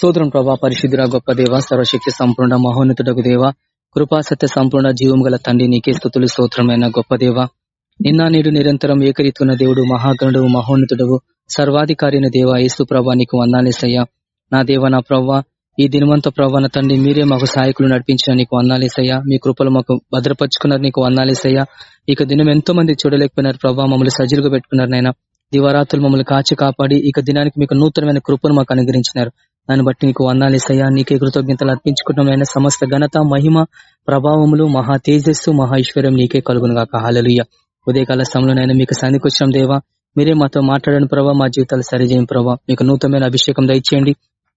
స్తోత్రం ప్రభా పరిశుద్ధుర గొప్ప దేవ సర్వశక్తి సంపూర్ణ మహోన్నతుడకు దేవ కృపా సత్య సంపూర్ణ జీవం గల తండ్రి నీకే స్థుతులు స్తోత్రమైన గొప్ప దేవ. నిన్న నేడు నిరంతరం ఏకరీతున్న దేవుడు మహాగణుడు మహోన్నతుడు సర్వాధికారిన దేవ యేసు ప్రభా నీకు వందాలేసయ్యా నా దేవ నా ప్రవ్వ ఈ దినవంత ప్రవ్వ తండ్రి మీరే మాకు సహాయకులు నడిపించిన నీకు వందాలేసయ్యా మీ కృపలు మాకు భద్రపరుచుకున్నారు నీకు వందాలేసయ్యా ఇక దినం ఎంతో మంది చూడలేకపోయినారు ప్రభావ మమ్మల్ని సజ్జలుగా పెట్టుకున్నారు నాయన. దివరాత్రులు మమ్మల్ని కాచి కాపాడి ఇక దినానికి మీకు నూతనమైన కృపను మాకు అనుగ్రహించినారు. దాన్ని బట్టి నీకు వందాలు ఇస్తాయా? నీకే కృతజ్ఞతలు అర్పించుకుంటున్నామైన సమస్త ఘనత మహిమ ప్రభావములు మహా తేజస్సు మహా ఐశ్వర్యం నీకే కలుగును గాక. హాలలుయ్య ఉదయకాల సమయంలోనైనా మీకు సన్నికొచ్చాం దేవా. మీరే మాతో మాట్లాడని ప్రభావ మా జీవితాలు సరిచేయం ప్రభావ మీకు నూతనమైన అభిషేకం దయచేయండి.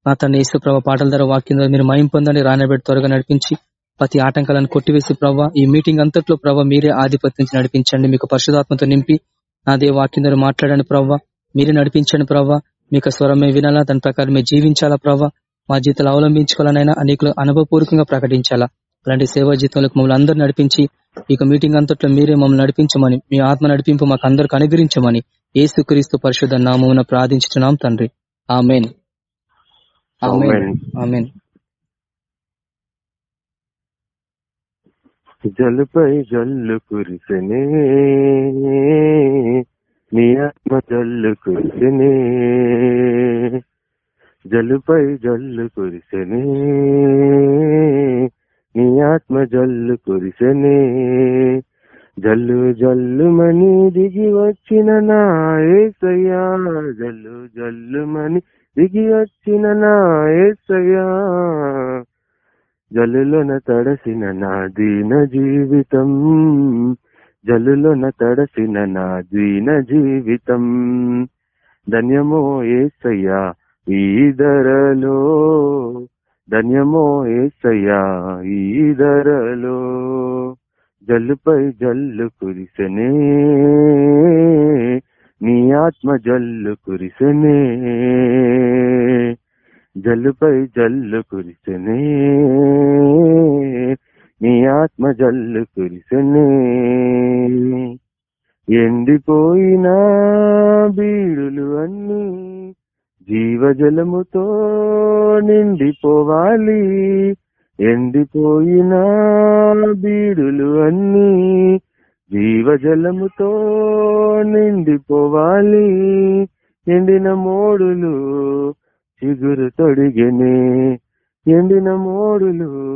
నా తన యేసు ప్రభావ పాటల ద్వారా వాక్యం ద్వారా మీరు మయం పొందండి. రానబెట్టి త్వరగా నడిపించి ప్రతి ఆటంకాలను కొట్టివేసి ప్రభావ ఈ మీటింగ్ అంతట్లో ప్రభావ మీరే ఆధిపత్యం నడిపించండి. మీకు పరిశుధాత్మతో నింపి నా దేవ వాక్యం ద్వారా మాట్లాడండి ప్రభావ మీరే నడిపించండి ప్రభావ మీకు స్వరమే వినాలా? దాని ప్రకారం మీరు జీవించాలా ప్రభావ మా జీవితాలు అవలంబించుకోవాలనైనా అనేకలు అనుభవపూర్వకంగా ప్రకటించాలా? అలాంటి సేవా జీవితంలోకి మమ్మల్ని అందరూ నడిపించి ఇక మీటింగ్ అంతట్లో మీరే మమ్మల్ని నడిపించమని మీ ఆత్మ నడిపింపు మాకు అందరికి అనుగ్రహించమని ఏసు క్రీస్తు పరిశుద్ధ నామమున ప్రార్థించుతున్నాం తండ్రి. ఆమెన్. ఆమెన్. జలుపై జల్లు కురిసెనే నీ ఆత్మ జల్లు కురిసెనే. జలుపై జల్లు కురిసెనే. నీ ఆత్మ జల్లు కురిసెనే. జల్లు జల్లుమని దిగి వచ్చిన నా ఏసయ్యా. జల్లు జల్లుమని దిగి వచ్చిన నా ఏసయ్యా. జల్లులోన తడసిన నా దీన జీవితం. జల్లులోన తడసిన నా దీన జీవితం. ధన్యమో ఏసయ్యా ఈ ధరలో. ధన్యమో ఏసయ్యా ఈ ధరలో. జల్లుపై జల్లు కురిసనే. నీ ఆత్మ జల్లు కురిసనే. జల్లుపై జల్లు కురిసనే. నీ ఆత్మ జల్లు కురిసెనే ఎండిపోయిన బీడులు అన్నీ జీవజలముతో నిండిపోవాలి. ఎండిపోయిన బీడులు అన్నీ జీవజలముతో నిండిపోవాలి. ఎండిన మోడులు చిగురు తొడిగినే. ఎండిన మోడులు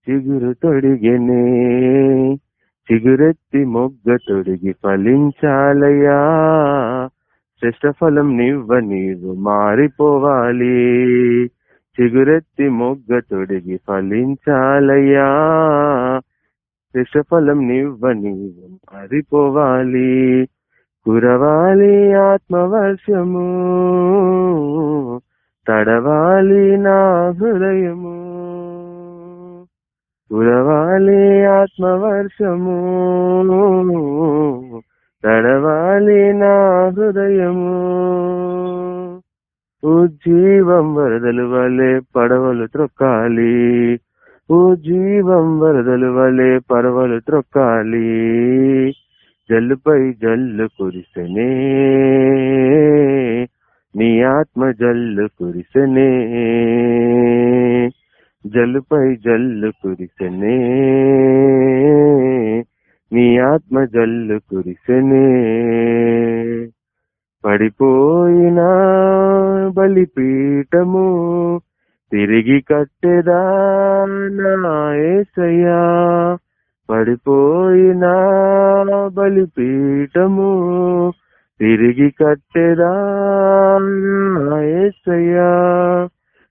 చిగురు తొడిగెనే చిగురెత్తి మొగ్గ తొడిగి ఫలించాలయ్యా. శ్రేష్ట ఫలం నివ్వ నీవు మారిపోవాలి. చిగురెత్తి మొగ్గ తొడిగి ఫలించాలయ్యా. శ్రేష్ట ఫలం నివ్వ నీవు మారిపోవాలి. కురవాలి ఆత్మవర్షము. తడవాలి నా హృదయము. కురవాలి ఆత్మవర్షము తడవాలి నా హృదయము. ఉజ్జీవం వరదలు వలె పడవలు త్రొక్కాలి. ఉజ్జీవం వరదలు వలె పడవలు త్రొక్కాలి. జల్లుపై జల్లు కురిసనే. నీ ఆత్మ జల్లు కురిసనే. జల్లుపై జల్లు కురిసెనే. నీ ఆత్మ జల్లు కురిసెనే. పడిపోయిన బలిపీఠము తిరిగి కట్టెదా నా ఏసయ్యా. పడిపోయిన బలిపీఠము తిరిగి కట్టెదా నా ఏసయ్యా.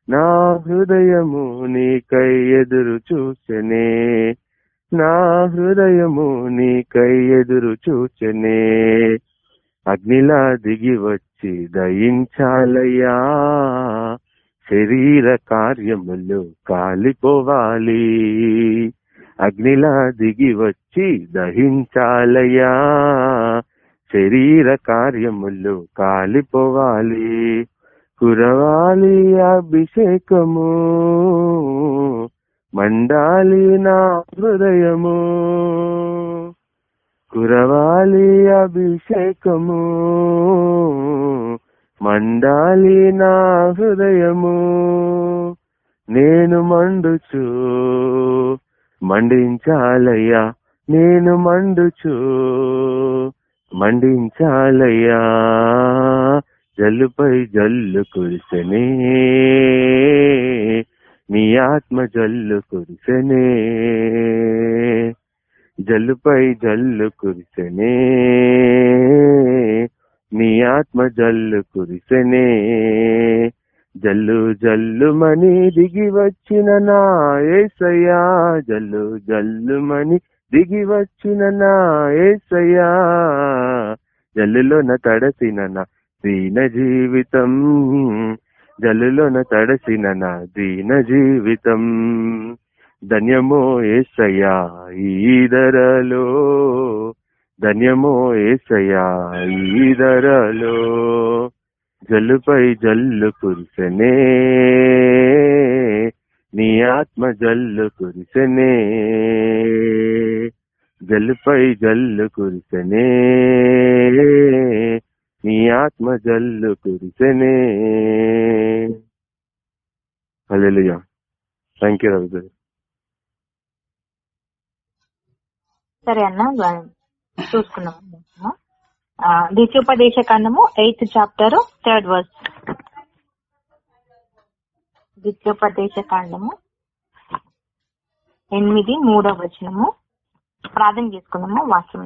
నా హృదయము నీకై ఎదురు చూచెనే. నా హృదయము నీకై ఎదురు చూచెనే. అగ్నిలా దిగి వచ్చి దయించాలయ్యా. శరీర కార్యములు కాలిపోవాలి. అగ్నిలా దిగి వచ్చి దహించాలయ్యా. శరీర కార్యములు కాలిపోవాలి. కురవాలి అభిషేకము మండాలి నా హృదయము. కురవాలి అభిషేకము మండాలి నా హృదయము. నేను మండుచు మండించాలయ్యా నేను మండుచు మండించాలయ్యా. జల్లుపై జల్లు కురిసెనే. నీ ఆత్మ జల్లు కురిసెనే. జల్లుపై జల్లు కురిసెనే. నీ ఆత్మ జల్లు కురిసెనే. జల్లు జల్లుమని దిగి వచ్చిన నా ఏసయ్యా. జల్లు జల్లుమని దిగి వచ్చిన నా ఏసయ్యా. నా తడసిన నా దీన జీవితం జల్లులోన తడసిన నా దీన జీవితం ధన్యమో ఏసయ్యా ఈ ధరలో. ధన్యమో ఏసయ్యా ఈ ధరలో. జల్లుపై జల్లు కురిసనే. నీ ఆత్మ జల్లు కురిసనే. జల్లుపై జల్లు కురిసనే. నీ ఆత్మ జల్లు కురిసెనే. హల్లెలూయా థ్యాంక్ యూ రవి సరే అన్న చూసుకున్నాం ఆ, ద్వితీయోపదేశ కాండము ఎయిత్ చాప్టర్ థర్డ్ వర్స్. ద్వితీయోపదేశ కాండము ఎనిమిది మూడవ వచనము. ప్రార్థన చేసుకున్నాము వాక్యం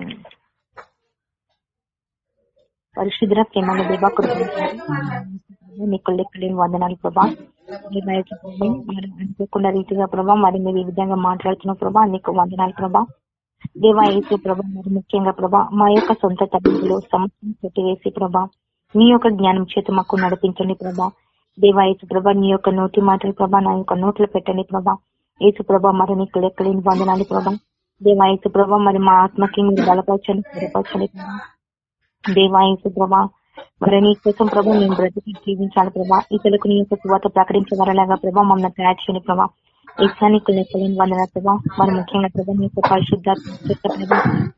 పరిశుద్ర ప్రేమల దేవా కృపను నీకు లెక్కలేని వందనాలు ప్రభా. మరి అనుకోకుండా రీతిగా ప్రభా మరి మీరు ఈ విధంగా మాట్లాడుతున్న ప్రభా నీకు వందనాలు ప్రభా. దేవా ఏసు ప్రభా మరి ముఖ్యంగా ప్రభా మా యొక్క సొంత తల్లిలో సమస్యను పెట్టివేసి ప్రభా నీ యొక్క జ్ఞానం చేత మాకు నడిపించండి ప్రభా. దేవా యేసు ప్రభా నీ యొక్క నోటి మాటలు ప్రభా నా యొక్క నోట్లు పెట్టండి ప్రభా. యేసు ప్రభా మరి నీకు లెక్కలేని వందనాలు ప్రభా. దేవా ప్రభా మరి మా ఆత్మకి మీరు బలపరచండి స్థిరపరచండి ప్రభా. దేవా ప్రభా మరి నీ కోసం ప్రభా మేము బ్రతికి జీవించాలి ప్రభా. ఇతరులకు నీ యొక్క సువాత ప్రకటించగలలాగా ప్రభా? మమ్మల్ని తయారు చేయండి ప్రభా. ఇచ్చానికి లెక్కలేని వందన ప్రభా. మరి ముఖ్యంగా ప్రభా నీ యొక్క పరిశుద్ధాత్మ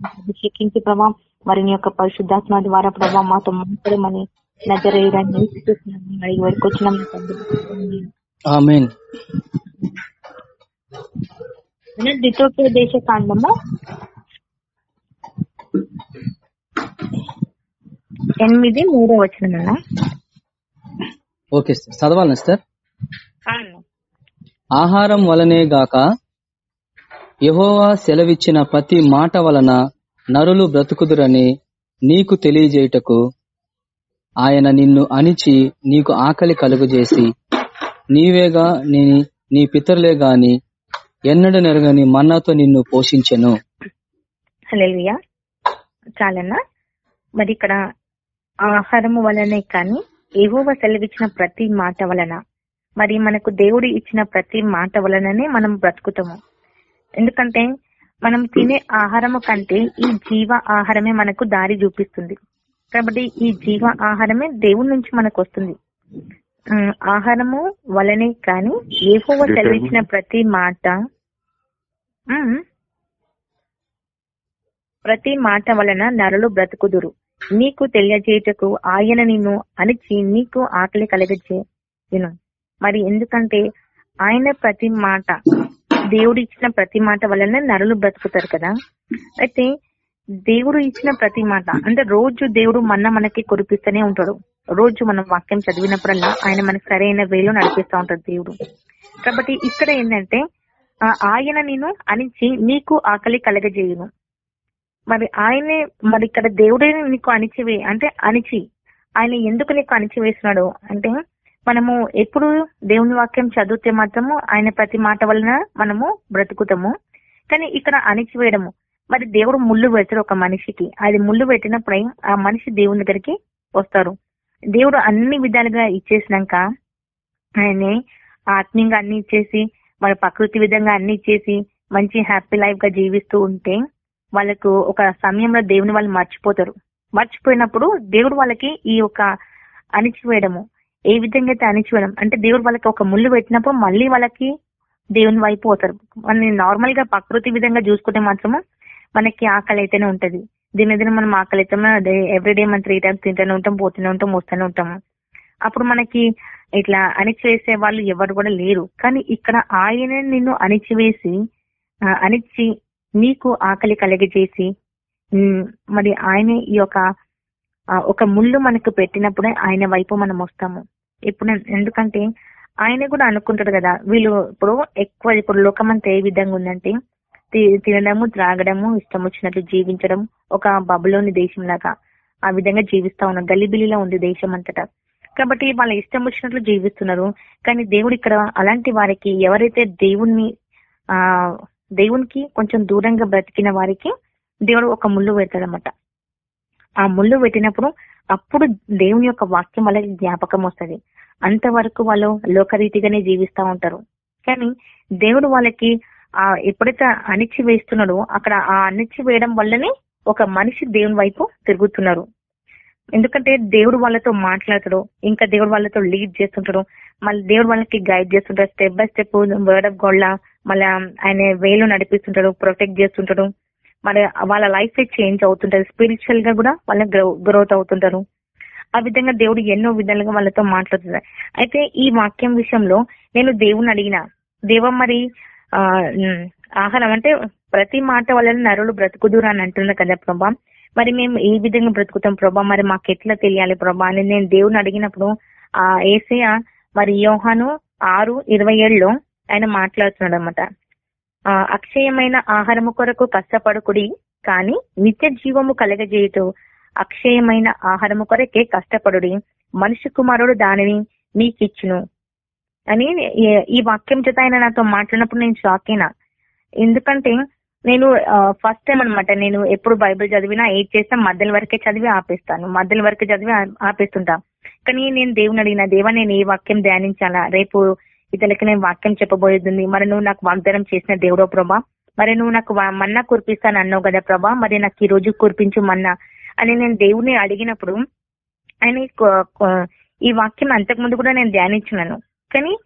అభిషేకించి ప్రభా. మరి నీ యొక్క పరిశుద్ధాత్మ ద్వారా ప్రభా మాతో మాట్లాడమని నజరేయడాన్ని అడిగి ద్వితోపదేశ కాండము. ఎనిమిది మూడో వచ్చిన ఓకే సార్. చదవాలనా సార్ ఆహారం వలనే గాక యెహోవా సెలవిచ్చిన ప్రతి మాట వలన నరులు బ్రతుకుదురని నీకు తెలియజేయుటకు ఆయన నిన్ను అణిచి నీకు ఆకలి కలుగజేసి నీవేగా నీ నీ పితరులే గాని ఎన్నడు నెరగని మన్నాతో నిన్ను పోషించెను. చాలన్నా. మరి ఇక్కడ ఆహారము వలనే కానీ ఏవోవ సెలవిచ్చిన ప్రతి మాట వలన మరి మనకు దేవుడు ఇచ్చిన ప్రతి మాట వలననే మనం బ్రతుకుతాము. ఎందుకంటే మనం తినే ఆహారము కంటే ఈ జీవ ఆహారమే మనకు దారి చూపిస్తుంది. కాబట్టి ఈ జీవ ఆహారమే దేవుడి నుంచి మనకు వస్తుంది. ఆహారము వలనే కానీ ఏహోవ సెలవిచ్చిన ప్రతి మాట ప్రతి మాట వలన నరులు బ్రతుకుదురు. నీకు తెలియజేయటకు ఆయన నిన్ను అణిచి నీకు ఆకలి కలిగజే విను మరి ఎందుకంటే ఆయన ప్రతి మాట దేవుడు ఇచ్చిన ప్రతి మాట వలన నరులు బ్రతుకుతారు కదా. అయితే దేవుడు ఇచ్చిన ప్రతి మాట అంటే రోజు దేవుడు మన్న మనకి కురిపిస్తూనే ఉంటాడు. రోజు మనం వాక్యం చదివినప్పుడల్లా ఆయన మనకి సరైన వేలో నడిపిస్తా ఉంటాడు దేవుడు. కాబట్టి ఇక్కడ ఏంటంటే ఆ, ఆయన నేను అణిచి నీకు ఆకలి కలగజేయును. మరి ఆయనే మరి ఇక్కడ దేవుడే నీకు అణిచివే అంటే అణిచి. ఆయన ఎందుకు నీకు అణిచివేసినాడు అంటే మనము ఎప్పుడు దేవుని వాక్యం చదివితే మాత్రము ఆయన ప్రతి మాట వలన మనము బ్రతుకుతాము. కానీ ఇక్కడ అణిచివేయడము. మరి దేవుడు ముళ్ళు పెడతాడు ఒక మనిషికి. అది ముళ్ళు పెట్టినప్పుడే ఆ మనిషి దేవుని దగ్గరికి వస్తారు. దేవుడు అన్ని విధాలుగా ఇచ్చేసినాక ఆయన్ని ఆత్మీయంగా అన్ని ఇచ్చేసి మరి ప్రకృతి విధంగా అన్ని ఇచ్చేసి మంచి హ్యాపీ లైఫ్గా జీవిస్తూ ఉంటే వాళ్ళకు ఒక సమయంలో దేవుని వాళ్ళు మర్చిపోతారు. మర్చిపోయినప్పుడు దేవుడు వాళ్ళకి ఈ యొక్క అణిచివేయడము. ఏ విధంగా అయితే అణిచివేయడం? అంటే దేవుడు వాళ్ళకి ఒక ముళ్ళు పెట్టినప్పుడు మళ్ళీ వాళ్ళకి దేవుని వైపు పోతారు. మనం నార్మల్గా ప్రకృతి విధంగా చూసుకుంటే మాత్రము మనకి ఆకలి అయితేనే ఉంటది. దిన మనం ఆకలి అయితే ఎవ్రీడే మనం త్రీ టైమ్స్ తింటూనే ఉంటాం పోతూనే ఉంటాం వస్తూనే ఉంటాము. అప్పుడు మనకి ఇట్లా అణిచివేసే వాళ్ళు ఎవరు కూడా లేరు. కానీ ఇక్కడ ఆయన నిన్ను అణిచివేసి అణిచి నీకు ఆకలి కలిగజేసి మరి ఆయన ఈ యొక్క ఒక ముళ్ళు మనకు పెట్టినప్పుడే ఆయన వైపు మనం వస్తాము. ఇప్పుడు ఎందుకంటే ఆయన కూడా అనుకుంటాడు కదా వీళ్ళు ఇప్పుడు ఎక్కువ ఇప్పుడు లోకమంతా ఏ విధంగా ఉందంటే తి- తినడము త్రాగడము ఇష్టం వచ్చినట్లు జీవించడం ఒక బబులోని దేశం లాగా ఆ విధంగా జీవిస్తా ఉన్నారు గలిబిలిలో ఉంది దేశం అంతటా కాబట్టి వాళ్ళ ఇష్టం వచ్చినట్లు జీవిస్తున్నారు. కానీ దేవుడు ఇక్కడ అలాంటి వారికి ఎవరైతే దేవుణ్ణి ఆ దేవునికి కొంచెం దూరంగా బ్రతికిన వారికి దేవుడు ఒక ముళ్ళు పెడతాడనమాట ఆ ముళ్ళు పెట్టినప్పుడు అప్పుడు దేవుని యొక్క వాక్యం వాళ్ళకి జ్ఞాపకం వస్తుంది. అంతవరకు వాళ్ళు లోకరీతిగానే జీవిస్తా ఉంటారు. కానీ దేవుడు వాళ్ళకి ఆ ఎప్పుడైతే అణిచి వేస్తున్నాడో అక్కడ ఆ అణిచి వేయడం వల్లనే ఒక మనిషి దేవుని వైపు తిరుగుతున్నారు. ఎందుకంటే దేవుడు వాళ్ళతో మాట్లాడతాడు ఇంకా దేవుడు వాళ్ళతో లీడ్ చేస్తుంటాడు మళ్ళీ దేవుడు వాళ్ళకి గైడ్ చేస్తుంటాడు step by step word of God లా మళ్ళీ ఆయన వేలు నడిపిస్తుంటాడు ప్రొటెక్ట్ చేస్తుంటాడు. మరి వాళ్ళ లైఫ్ చేంజ్ అవుతుంటది. స్పిరిచువల్గా కూడా వాళ్ళ గ్రోత్ అవుతుంటారు. ఆ విధంగా దేవుడు ఎన్నో విధాలుగా వాళ్ళతో మాట్లాడుతున్నారు అయితే ఈ వాక్యం విషయంలో నేను దేవుని అడిగిన దేవ మరి ఆ ఆహారం అంటే ప్రతి మాట వలన నరులు బ్రతుకుదురు అని అంటున్నారు కదా ప్రభా. మరి మేము ఏ విధంగా బ్రతుకుతాం ప్రభా? మరి మాకు ఎట్లా తెలియాలి ప్రభా? అని నేను దేవుని అడిగినప్పుడు ఆ ఏసయ మరి యోహాను ఆరు ఇరవై ఏడులో ఆయన మాట్లాడుతున్నాడు అనమాట అక్షయమైన ఆహారము కొరకు కష్టపడుకుడి కానీ నిత్య జీవము కలగజేయుతూ అక్షయమైన ఆహారము కొరకే కష్టపడుడి. మనిషి కుమారుడు దానిని మీకిచ్చును అని ఈ- వాక్యం చేత ఆయన నాతో మాట్లాడినప్పుడు నేను షాక్ అయినా. ఎందుకంటే నేను ఫస్ట్ టైం అన్నమాట నేను ఎప్పుడు బైబిల్ చదివినా ఏది చేసినా మధ్యల వరకే చదివి ఆపేస్తాను. మధ్యల వరకు చదివి ఆపేస్తుంటా. కానీ నేను దేవుని అడిగిన దేవా నేను ఏ వాక్యం ధ్యానించాలా? రేపు ఇతనికి నేను వాక్యం చెప్పబోయేది మరి నువ్వు నాకు వాగ్దానం చేసిన దేవుడో ప్రభా? మరి నువ్వు నాకు మన్నా కురిపిస్తాను అన్నావు కదా ప్రభా? మరి నాకు ఈ రోజు కురిపించు మన్నా? అని నేను దేవుని అడిగినప్పుడు ఆయన ఈ వాక్యం అంతకుముందు కూడా నేను ధ్యానించున్నాను. కానీ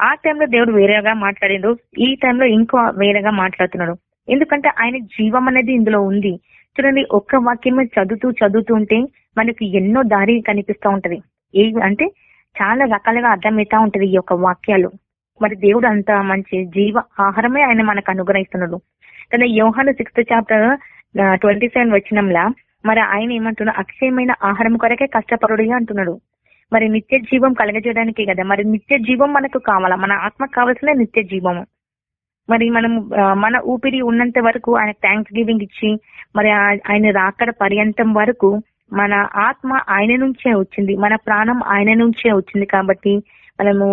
ఆ టైంలో దేవుడు వేరేగా మాట్లాడిండు. ఈ టైంలో ఇంకో వేరేగా మాట్లాడుతున్నాడు. ఎందుకంటే ఆయన జీవం అనేది ఇందులో ఉంది. చూడండి ఒక్క వాక్యం చదువుతూ చదువుతూ ఉంటే మనకి ఎన్నో దారి కనిపిస్తా ఉంటది. ఏ అంటే చాలా రకాలుగా అర్థమవుతా ఉంటది ఈ యొక్క వాక్యాలు. మరి దేవుడు అంత మంచి జీవ ఆహారమే ఆయన మనకు అనుగ్రహిస్తున్నాడు. కానీ Yohanu sixth chapter twenty seven వచ్చినంలా మరి ఆయన ఏమంటున్నాడు? అక్షయమైన ఆహారం కొరకే కష్టపరుడు అంటున్నాడు. మరి నిత్య జీవం కలగజేయడానికి కదా? మరి నిత్య జీవం మనకు కావాలా? మన ఆత్మ కావాల్సిన నిత్య జీవము. మరి మనం మన ఊపిరి ఉన్నంత వరకు ఆయన థ్యాంక్స్ గివింగ్ ఇచ్చి మరి ఆయన రాకడ పర్యంతం వరకు మన ఆత్మ ఆయన నుంచే వచ్చింది మన ప్రాణం ఆయన నుంచే వచ్చింది కాబట్టి మనము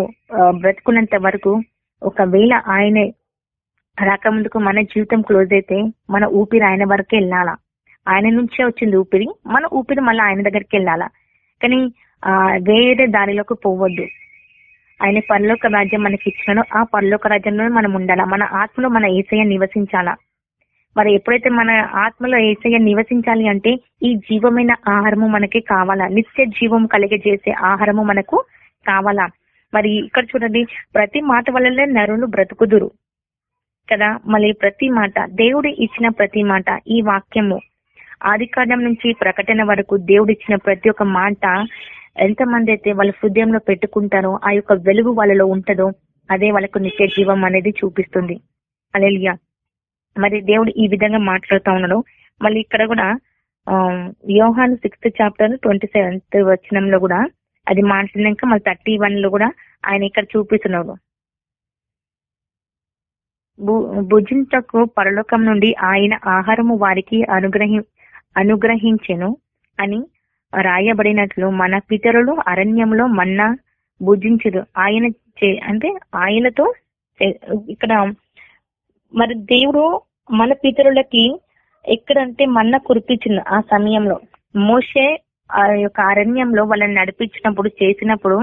బ్రతుకున్నంత వరకు ఒకవేళ ఆయనే రాకముందుకు మన జీవితం క్లోజ్ అయితే మన ఊపిరి ఆయన వరకే వెళ్ళాలా? ఆయన నుంచే వచ్చింది ఊపిరి మన ఊపిరి మళ్ళీ ఆయన దగ్గరికి వెళ్ళాలా? కానీ ఆ వేరే దారిలోకి పోవద్దు. ఆయన పరలోక రాజ్యం మనకి ఇచ్చినాడో ఆ పరలోక రాజ్యంలో మనం ఉండాలా? మన ఆత్మలో మన ఏసయ్య నివసించాలా? మరి ఎప్పుడైతే మన ఆత్మలో ఏసయ్య నివసించాలి అంటే ఈ జీవమైన ఆహారము మనకి కావాలా? నిత్య జీవం కలిగజేసే ఆహారము మనకు కావాలా? మరి ఇక్కడ చూడండి ప్రతి మాట వల్లనే నరులు బ్రతుకుదురు. కదా? మళ్ళీ ప్రతి మాట దేవుడు ఇచ్చిన ప్రతి మాట ఈ వాక్యము. ఆదికాండం నుంచి ప్రకటన వరకు దేవుడు ఇచ్చిన ప్రతి ఒక్క మాట ఎంతమంది అయితే వాళ్ళ హృదయంలో పెట్టుకుంటారో ఆ యొక్క వెలుగు వాళ్ళలో ఉంటదో అదే వాళ్ళకు నిత్య జీవం అనేది చూపిస్తుంది. అలెలియా మరి దేవుడు ఈ విధంగా మాట్లాడుతూ ఉన్నాడు. మళ్ళీ ఇక్కడ కూడా Yohan sixth chapter twenty seventh వచనంలో కూడా అది మాట్లాడినాక మళ్ళీ థర్టీ వన్లో కూడా ఆయన ఇక్కడ చూపిస్తున్నాడు. భుజించకు పరలోకం నుండి ఆయన ఆహారము వారికి అనుగ్రహి అనుగ్రహించెను అని రాయబడినట్లు మన పితరులు అరణ్యంలో మన్నా భుజించరు ఆయన చే- అంటే ఆయనతో ఇక్కడ మరి దేవుడు మన పితరులకి ఎక్కడంటే మన్న కురిపించింది ఆ సమయంలో మోషే ఆ యొక్క అరణ్యంలో వాళ్ళని నడిపించినప్పుడు చేసినప్పుడు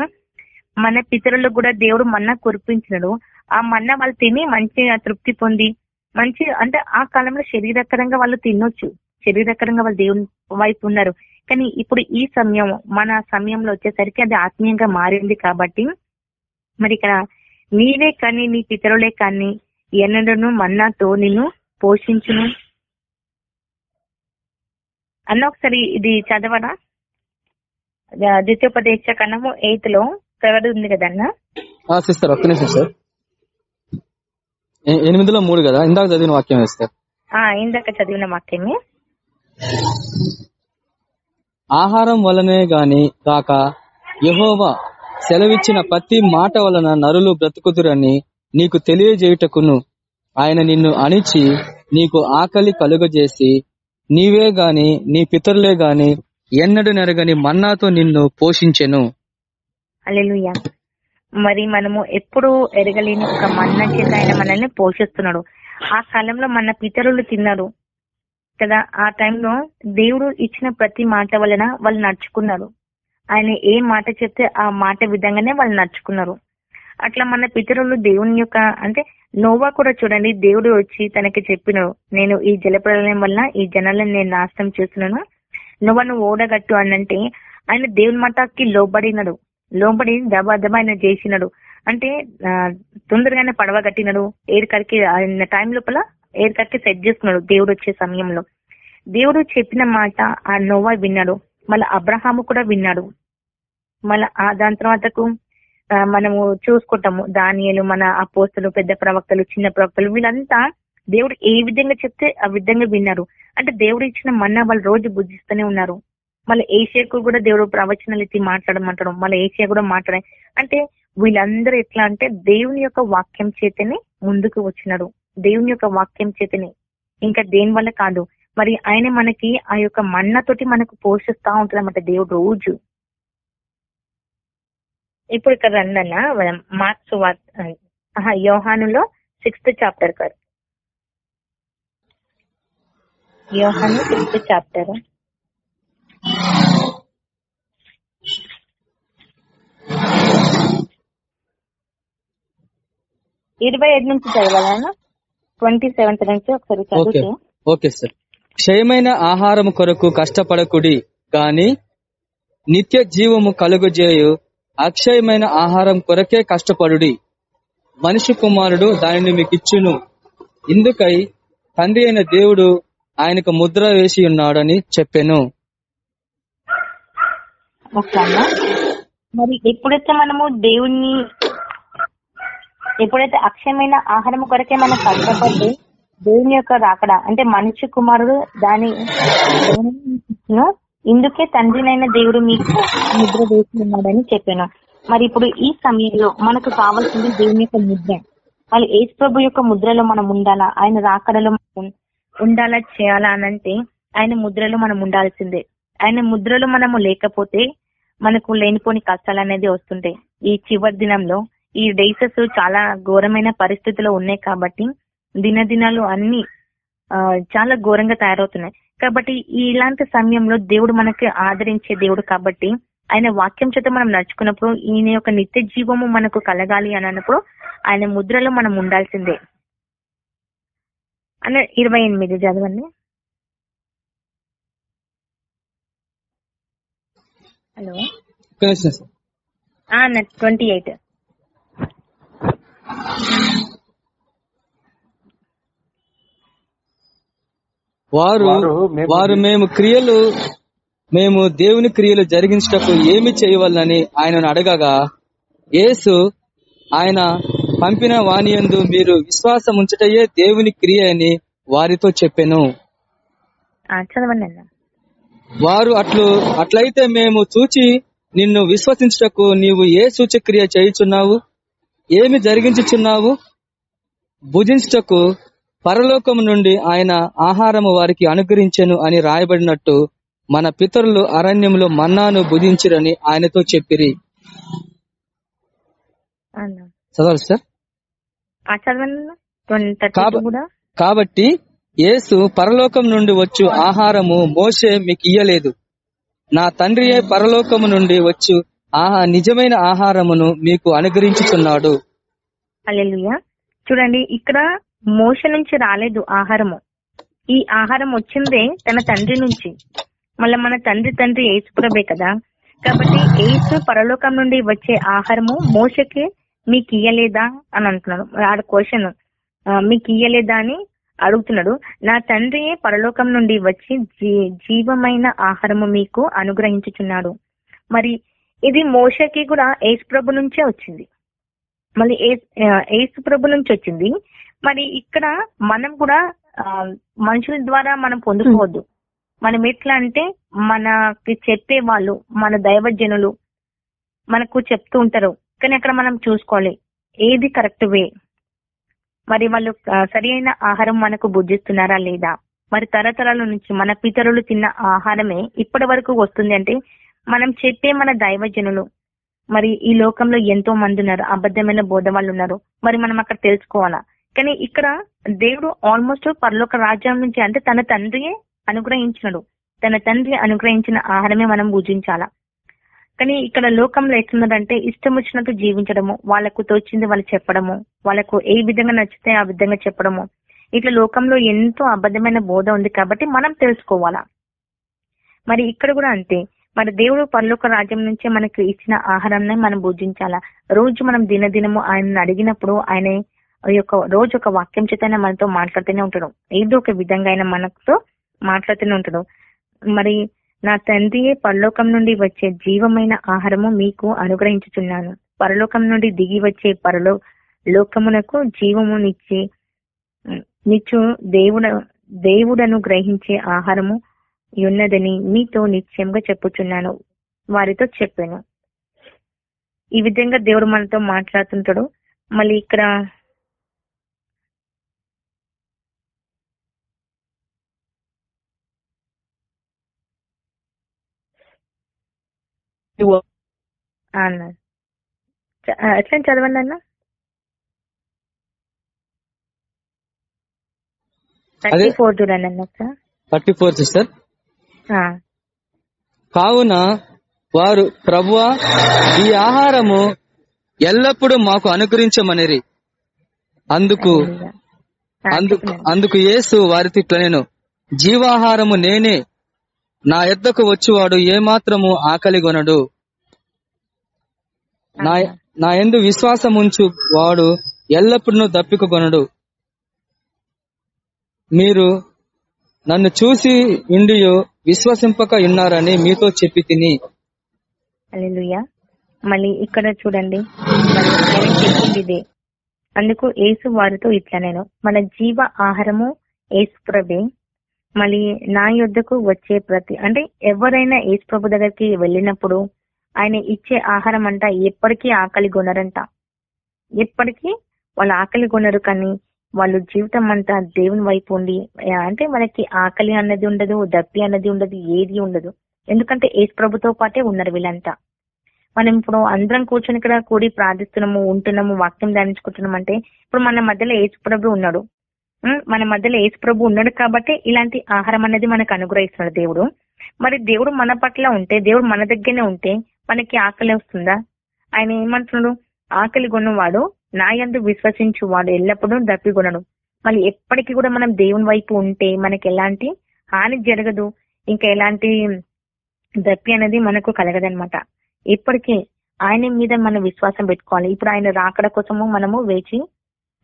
మన పితరులకు కూడా దేవుడు మన్న కురిపించినాడు. ఆ మన్న వాళ్ళు తిని మంచిగా తృప్తి పొంది మంచి అంటే ఆ కాలంలో శరీరకరంగా వాళ్ళు తినొచ్చు. శరీరకరంగా వాళ్ళు దేవుని వైపు ఉన్నారు. కానీ ఇప్పుడు ఈ సమయం మన సమయంలో వచ్చేసరికి అది ఆత్మీయంగా మారింది కాబట్టి మరి ఇక్కడ నీవే కానీ నీ పితరులే కానీ ఎన్నడను మన్నాతో నిన్ను పోషించును. అన్న ఒకసారి ఇది చదవరా ద్వితీయోపదేశ కన్నము ఎయిత్లో ప్రవర్ ఉంది కదన్నా సిస్టర్ ఒక్క నిమిషం సార్. ఎనిమిదిలో మూడు కదా ఇందాక చదివిన వాక్యం ఆ ఇందాక చదివిన వాక్యమే. ఆహారం వలనే గాని కాక యెహోవా సెలవిచ్చిన ప్రతి మాట వలన నరులు బ్రతుకుతురని నీకు తెలియజేయుటకును ఆయన నిన్ను అణిచి నీకు ఆకలి కలుగజేసి నీవే గాని నీ పితరులే గాని ఎన్నడు నెరగని మన్నాతో నిన్ను పోషించెను. మరి మనము ఎప్పుడు ఎరగలేని ఒక మన్న చేత ఆయన మనల్ని పోషిస్తున్నాడు. ఆ కాలంలో మన పితరులు తిన్నారు. కదా ఆ టైంలో దేవుడు ఇచ్చిన ప్రతి మాట వలన వాళ్ళు నడుచుకున్నారు. ఆయన ఏ మాట చెప్తే ఆ మాట విధంగానే వాళ్ళు నడుచుకున్నారు. అట్లా మన పితరులు దేవుని యొక్క అంటే నోవా కూడా చూడండి దేవుడు వచ్చి తనకి చెప్పినాడు నేను ఈ జలప్రలయం వల్ల ఈ జనాలను నేను నాశనం చేస్తున్నాను. నువ్వు నువ్వు ఓడగట్టు అనంటే ఆయన దేవుని మతాకి లోబడినడు. లోబడి దబా దబా ఆయన చేసినాడు. అంటే తొందరగానే పడవ కట్టినాడు. ఎయిర్ కడికి ఆయన టైం లోపల ఎయిర్ కడికి సెట్ చేసుకున్నాడు దేవుడు వచ్చే సమయంలో. దేవుడు చెప్పిన మాట ఆ నోవా విన్నాడు. మళ్ళీ అబ్రహాము కూడా విన్నాడు. మళ్ళీ ఆ దాని తర్వాతకు మనము చూసుకుంటాము. దానియలు మన అపోస్తులు పెద్ద ప్రవక్తలు చిన్న ప్రవక్తలు వీళ్ళంతా దేవుడు ఏ విధంగా చెప్తే ఆ విధంగా విన్నారు. అంటే దేవుడు ఇచ్చిన మన్నా వాళ్ళు రోజు బుద్ధిస్తూనే ఉన్నారు. మళ్ళీ ఏషియాకు కూడా దేవుడు ప్రవచనాలు ఎత్తి మాట్లాడమంటాడు. మళ్ళీ ఏషియా కూడా మాట్లాడే అంటే వీళ్ళందరూ ఎట్లా అంటే దేవుని యొక్క వాక్యం చేతనే ముందుకు వచ్చినారు. దేవుని యొక్క వాక్యం చేతనే. ఇంకా దేని వల్ల కాదు. మరి ఆయన మనకి ఆ యొక్క మన్నతోటి మనకు పోషిస్తా ఉంటుందన్నమాట దేవుడు రోజు. ఇప్పుడు ఇక్కడ రండన్న మనం మార్క్స్ యోహానులో సిక్స్త్ చాప్టర్ కాదు. యోహాను సిక్స్త్ చాప్టర్ ఇరవై ఐదు నుంచి చదవాలన్నా ట్వంటీ సెవెంత్ నుంచి ఒకసారి ఓకే. చదివితే. Okay sir. క్షయమైన ఆహారం కొరకు కష్టపడకుడి గాని నిత్య జీవము కలుగజేయు అక్షయమైన ఆహారం కొరకే కష్టపడుడి. మనిషి కుమారుడు దానిని మీకు ఇచ్చును ఇందుకై తండ్రి అయిన దేవుడు ఆయనకు ముద్ర వేసి ఉన్నాడని చెప్పాను. మరి ఎప్పుడైతే మనము దేవుణ్ణి ఎప్పుడైతే అక్షయమైన ఆహారం కొరకే మనం కష్టపడి దేవుని యొక్క రాకడ అంటే మనిషి కుమారుడు దాని దేవుని ఇందుకే తండ్రినైన దేవుడు మీకు ముద్ర వేసి ఉన్నాడని చెప్పాను. మరి ఇప్పుడు ఈ సమయంలో మనకు కావాల్సింది దేవుని యొక్క ముద్ర. మరి యేసు ప్రభు యొక్క ముద్రలో మనం ఉండాలా? ఆయన రాకడలో మనం ఉండాలా? చేయాలా అనంటే ఆయన ముద్రలో మనం ఉండాల్సిందే. ఆయన ముద్రలో మనము లేకపోతే మనకు లేనిపోని కష్టాలు అనేది వస్తుంటాయి. ఈ చివరి దినంలో ఈ డేసెస్ చాలా ఘోరమైన పరిస్థితిలో ఉన్నాయి కాబట్టి దినదినాలు అన్ని ఆ, చాలా ఘోరంగా తయారవుతున్నాయి. కాబట్టి ఇలాంటి సమయంలో దేవుడు మనకి ఆదరించే దేవుడు కాబట్టి ఆయన వాక్యం చేత మనం నడుచుకున్నప్పుడు ఈయన యొక్క నిత్య జీవము మనకు కలగాలి అని అన్నప్పుడు ఆయన ముద్రలో మనం ఉండాల్సిందే. అన్న ఇరవై ఎనిమిది చదవండి. హలో. Twenty eight. వారు వారు మేము- క్రియలు మేము దేవుని క్రియలు జరిగించటకు ఏమి చేయవలనని ఆయనను అడగగా యేసు ఆయన పంపిన వాణియందు మీరు విశ్వాసం ఉంచటయే దేవుని క్రియ అని వారితో చెప్పెను. వారు అట్లు అట్లయితే మేము చూచి నిన్ను విశ్వసించుటకు నీవు ఏ సూచక్రియ చేయుచున్నావు? ఏమి జరిగించుచున్నావు? భుజించుటకు పరలోకము నుండి ఆయన ఆహారము వారికి అనుగ్రహించెను అని రాయబడినట్టు మన పితరులు అరణ్యంలో మన్నాను భుజించిరని ఆయనతో చెప్పిరి. చదవాలి సార్? కాబట్టి యేసు పరలోకం నుండి వచ్చు ఆహారము మోషే మీకు ఇయ్యలేదు. నా తండ్రియే పరలోకము నుండి వచ్చు ఆహా నిజమైన ఆహారమును మీకు అనుగ్రహించుచున్నాడు. చూడండి ఇక్కడ మోష నుంచి రాలేదు ఆహారము. ఈ ఆహారం వచ్చిందే తన తండ్రి నుంచి. మళ్ళీ మన తండ్రి తండ్రి ఏసుప్రభే కదా. కాబట్టి ఏసు పరలోకం నుండి వచ్చే ఆహారము మోషకి మీకు ఇయ్యలేదా అని అంటున్నాడు. ఆడ క్వశ్చన్ మీకు ఇయ్యలేదా అని అడుగుతున్నాడు. నా తండ్రియే పరలోకం నుండి వచ్చి జీ- జీవమైన ఆహారము మీకు అనుగ్రహించుచున్నాడు. మరి ఇది మోషకి కూడా ఏసు ప్రభు నుంచే వచ్చింది. మళ్ళీ ఏసు ప్రభు నుంచి వచ్చింది. మరి ఇక్కడ మనం కూడా మనుషుల ద్వారా మనం పొందుకోవద్దు. మనం ఎట్లా అంటే మనకి చెప్పే వాళ్ళు మన దైవజనులు మనకు చెప్తూ ఉంటారు. కానీ అక్కడ మనం చూసుకోవాలి ఏది కరెక్ట్ వే? మరి వాళ్ళు సరి అయిన ఆహారం మనకు భుజిస్తున్నారా లేదా? మరి తరతరాల నుంచి మన పితరులు తిన్న ఆహారమే ఇప్పటి వరకు వస్తుంది అంటే మనం చెప్పే మన దైవజనులు మరి ఈ లోకంలో ఎంతో మంది ఉన్నారు అబద్ధమైన బోధ వాళ్ళు ఉన్నారు. మరి మనం అక్కడ తెలుసుకోవాలా? కానీ ఇక్కడ దేవుడు ఆల్మోస్ట్ పరలోక రాజ్యం నుంచి అంటే తన తండ్రియే అనుగ్రహించినడు. తన తండ్రి అనుగ్రహించిన ఆహారమే మనం భుజించాలా కానీ ఇక్కడ లోకంలో ఎట్లున్నదంటే ఇష్టం వచ్చినట్టు జీవించడము వాళ్ళకు తోచింది వాళ్ళు చెప్పడము వాళ్ళకు ఏ విధంగా నచ్చితే ఆ విధంగా చెప్పడము. ఇట్లా లోకంలో ఎంతో అబద్ధమైన బోధ ఉంది కాబట్టి మనం తెలుసుకోవాలా? మరి ఇక్కడ కూడా అంతే. మరి దేవుడు పర్లోక రాజ్యం నుంచే మనకు ఇచ్చిన ఆహారాన్ని మనం భుజించాలా రోజు మనం దినదినము ఆయనను అడిగినప్పుడు ఆయన యొక్క రోజు ఒక వాక్యం చేతనే మనతో మాట్లాడుతూనే ఉంటాడు. ఏదో ఒక విధంగా ఆయన మనతో మాట్లాడుతూనే ఉంటాడు. మరి నా తండ్రియే పరలోకం నుండి వచ్చే జీవమైన ఆహారము మీకు అనుగ్రహించుచున్నాను. పరలోకం నుండి దిగి వచ్చే పరలో లోకమునకు జీవమునిచ్చి నిచ్చు దేవుడ దేవుడను గ్రహించే ఆహారము ఉన్నదని మీతో నిశ్చయంగా చెప్పుచున్నాను. వారితో చెప్పాను. ఈ విధంగా దేవుడు మనతో మాట్లాడుతుంటాడు. మళ్ళీ ఇక్కడ అన్న. ఎట్లా చదవండి అన్న థర్టీ. ఫోర్ చూడండి అన్న. Thirty four sister. కావున వారు ప్రభువా ఈ ఆహారము ఎల్లప్పుడూ మాకు అనుగ్రహించమనిరి. అందుకు అందుకు. అందుకు యేసు వారితో నేను జీవాహారము నేనే నా ఎద్దకు వచ్చువాడు ఏమాత్రము ఆకలిగొనడు నా నా ఎందు విశ్వాసం ఉంచు వాడు ఎల్లప్పుడూ దప్పికొనడు మీరు నన్ను చూసి ఉండి విశ్వసింపక ఉన్నారని మీతో చెప్పి తిని. మళ్ళీ ఇక్కడ చూడండి. చెప్పింది ఇదే. అందుకు ఏసు వారితో ఇట్లా నేను మన జీవ ఆహారము ఏసు ప్రభే. మళ్ళీ నా యొద్దకు వచ్చే ప్రతి అంటే ఎవరైనా ఏసు ప్రభు దగ్గరికి వెళ్ళినప్పుడు ఆయన ఇచ్చే ఆహారం అంట ఎప్పటికీ ఆకలి కొనరంట. ఎప్పటికీ వాళ్ళు ఆకలి కొనరు కానీ వాళ్ళు జీవితం అంతా దేవుని వైపు ఉండి అంటే మనకి ఆకలి అన్నది ఉండదు దప్పి అన్నది ఉండదు ఏది ఉండదు. ఎందుకంటే ఏసు ప్రభుతో పాటే ఉన్నారు వీళ్ళంతా. మనం ఇప్పుడు అందరం కూర్చొని ఇక్కడ కూడి ప్రార్థిస్తున్నాము ఉంటున్నాము వాక్యం ధ్యానించుకుంటున్నాం అంటే ఇప్పుడు మన మధ్యలో ఏసు ప్రభు ఉన్నాడు. మన మధ్యలో యేసు ప్రభు ఉన్నాడు కాబట్టి ఇలాంటి ఆహారం అనేది మనకు అనుగ్రహిస్తున్నాడు దేవుడు. మరి దేవుడు మన పట్ల ఉంటే దేవుడు మన దగ్గరనే ఉంటే మనకి ఆకలి వస్తుందా? ఆయన ఏమంటున్నాడు? ఆకలి కొన్నవాడు నా యందు విశ్వసించు వాడు ఎల్లప్పుడూ దప్పికొనడు మళ్ళీ ఎప్పటికీ కూడా మనం దేవుని వైపు ఉంటే మనకి ఎలాంటి హాని జరగదు. ఇంకా ఎలాంటి దప్పి అనేది మనకు కలగదనమాట ఇప్పటికీ ఆయన మీద మనం విశ్వాసం పెట్టుకోవాలి. ఇప్పుడు ఆయన రాకడ కోసము మనము వేచి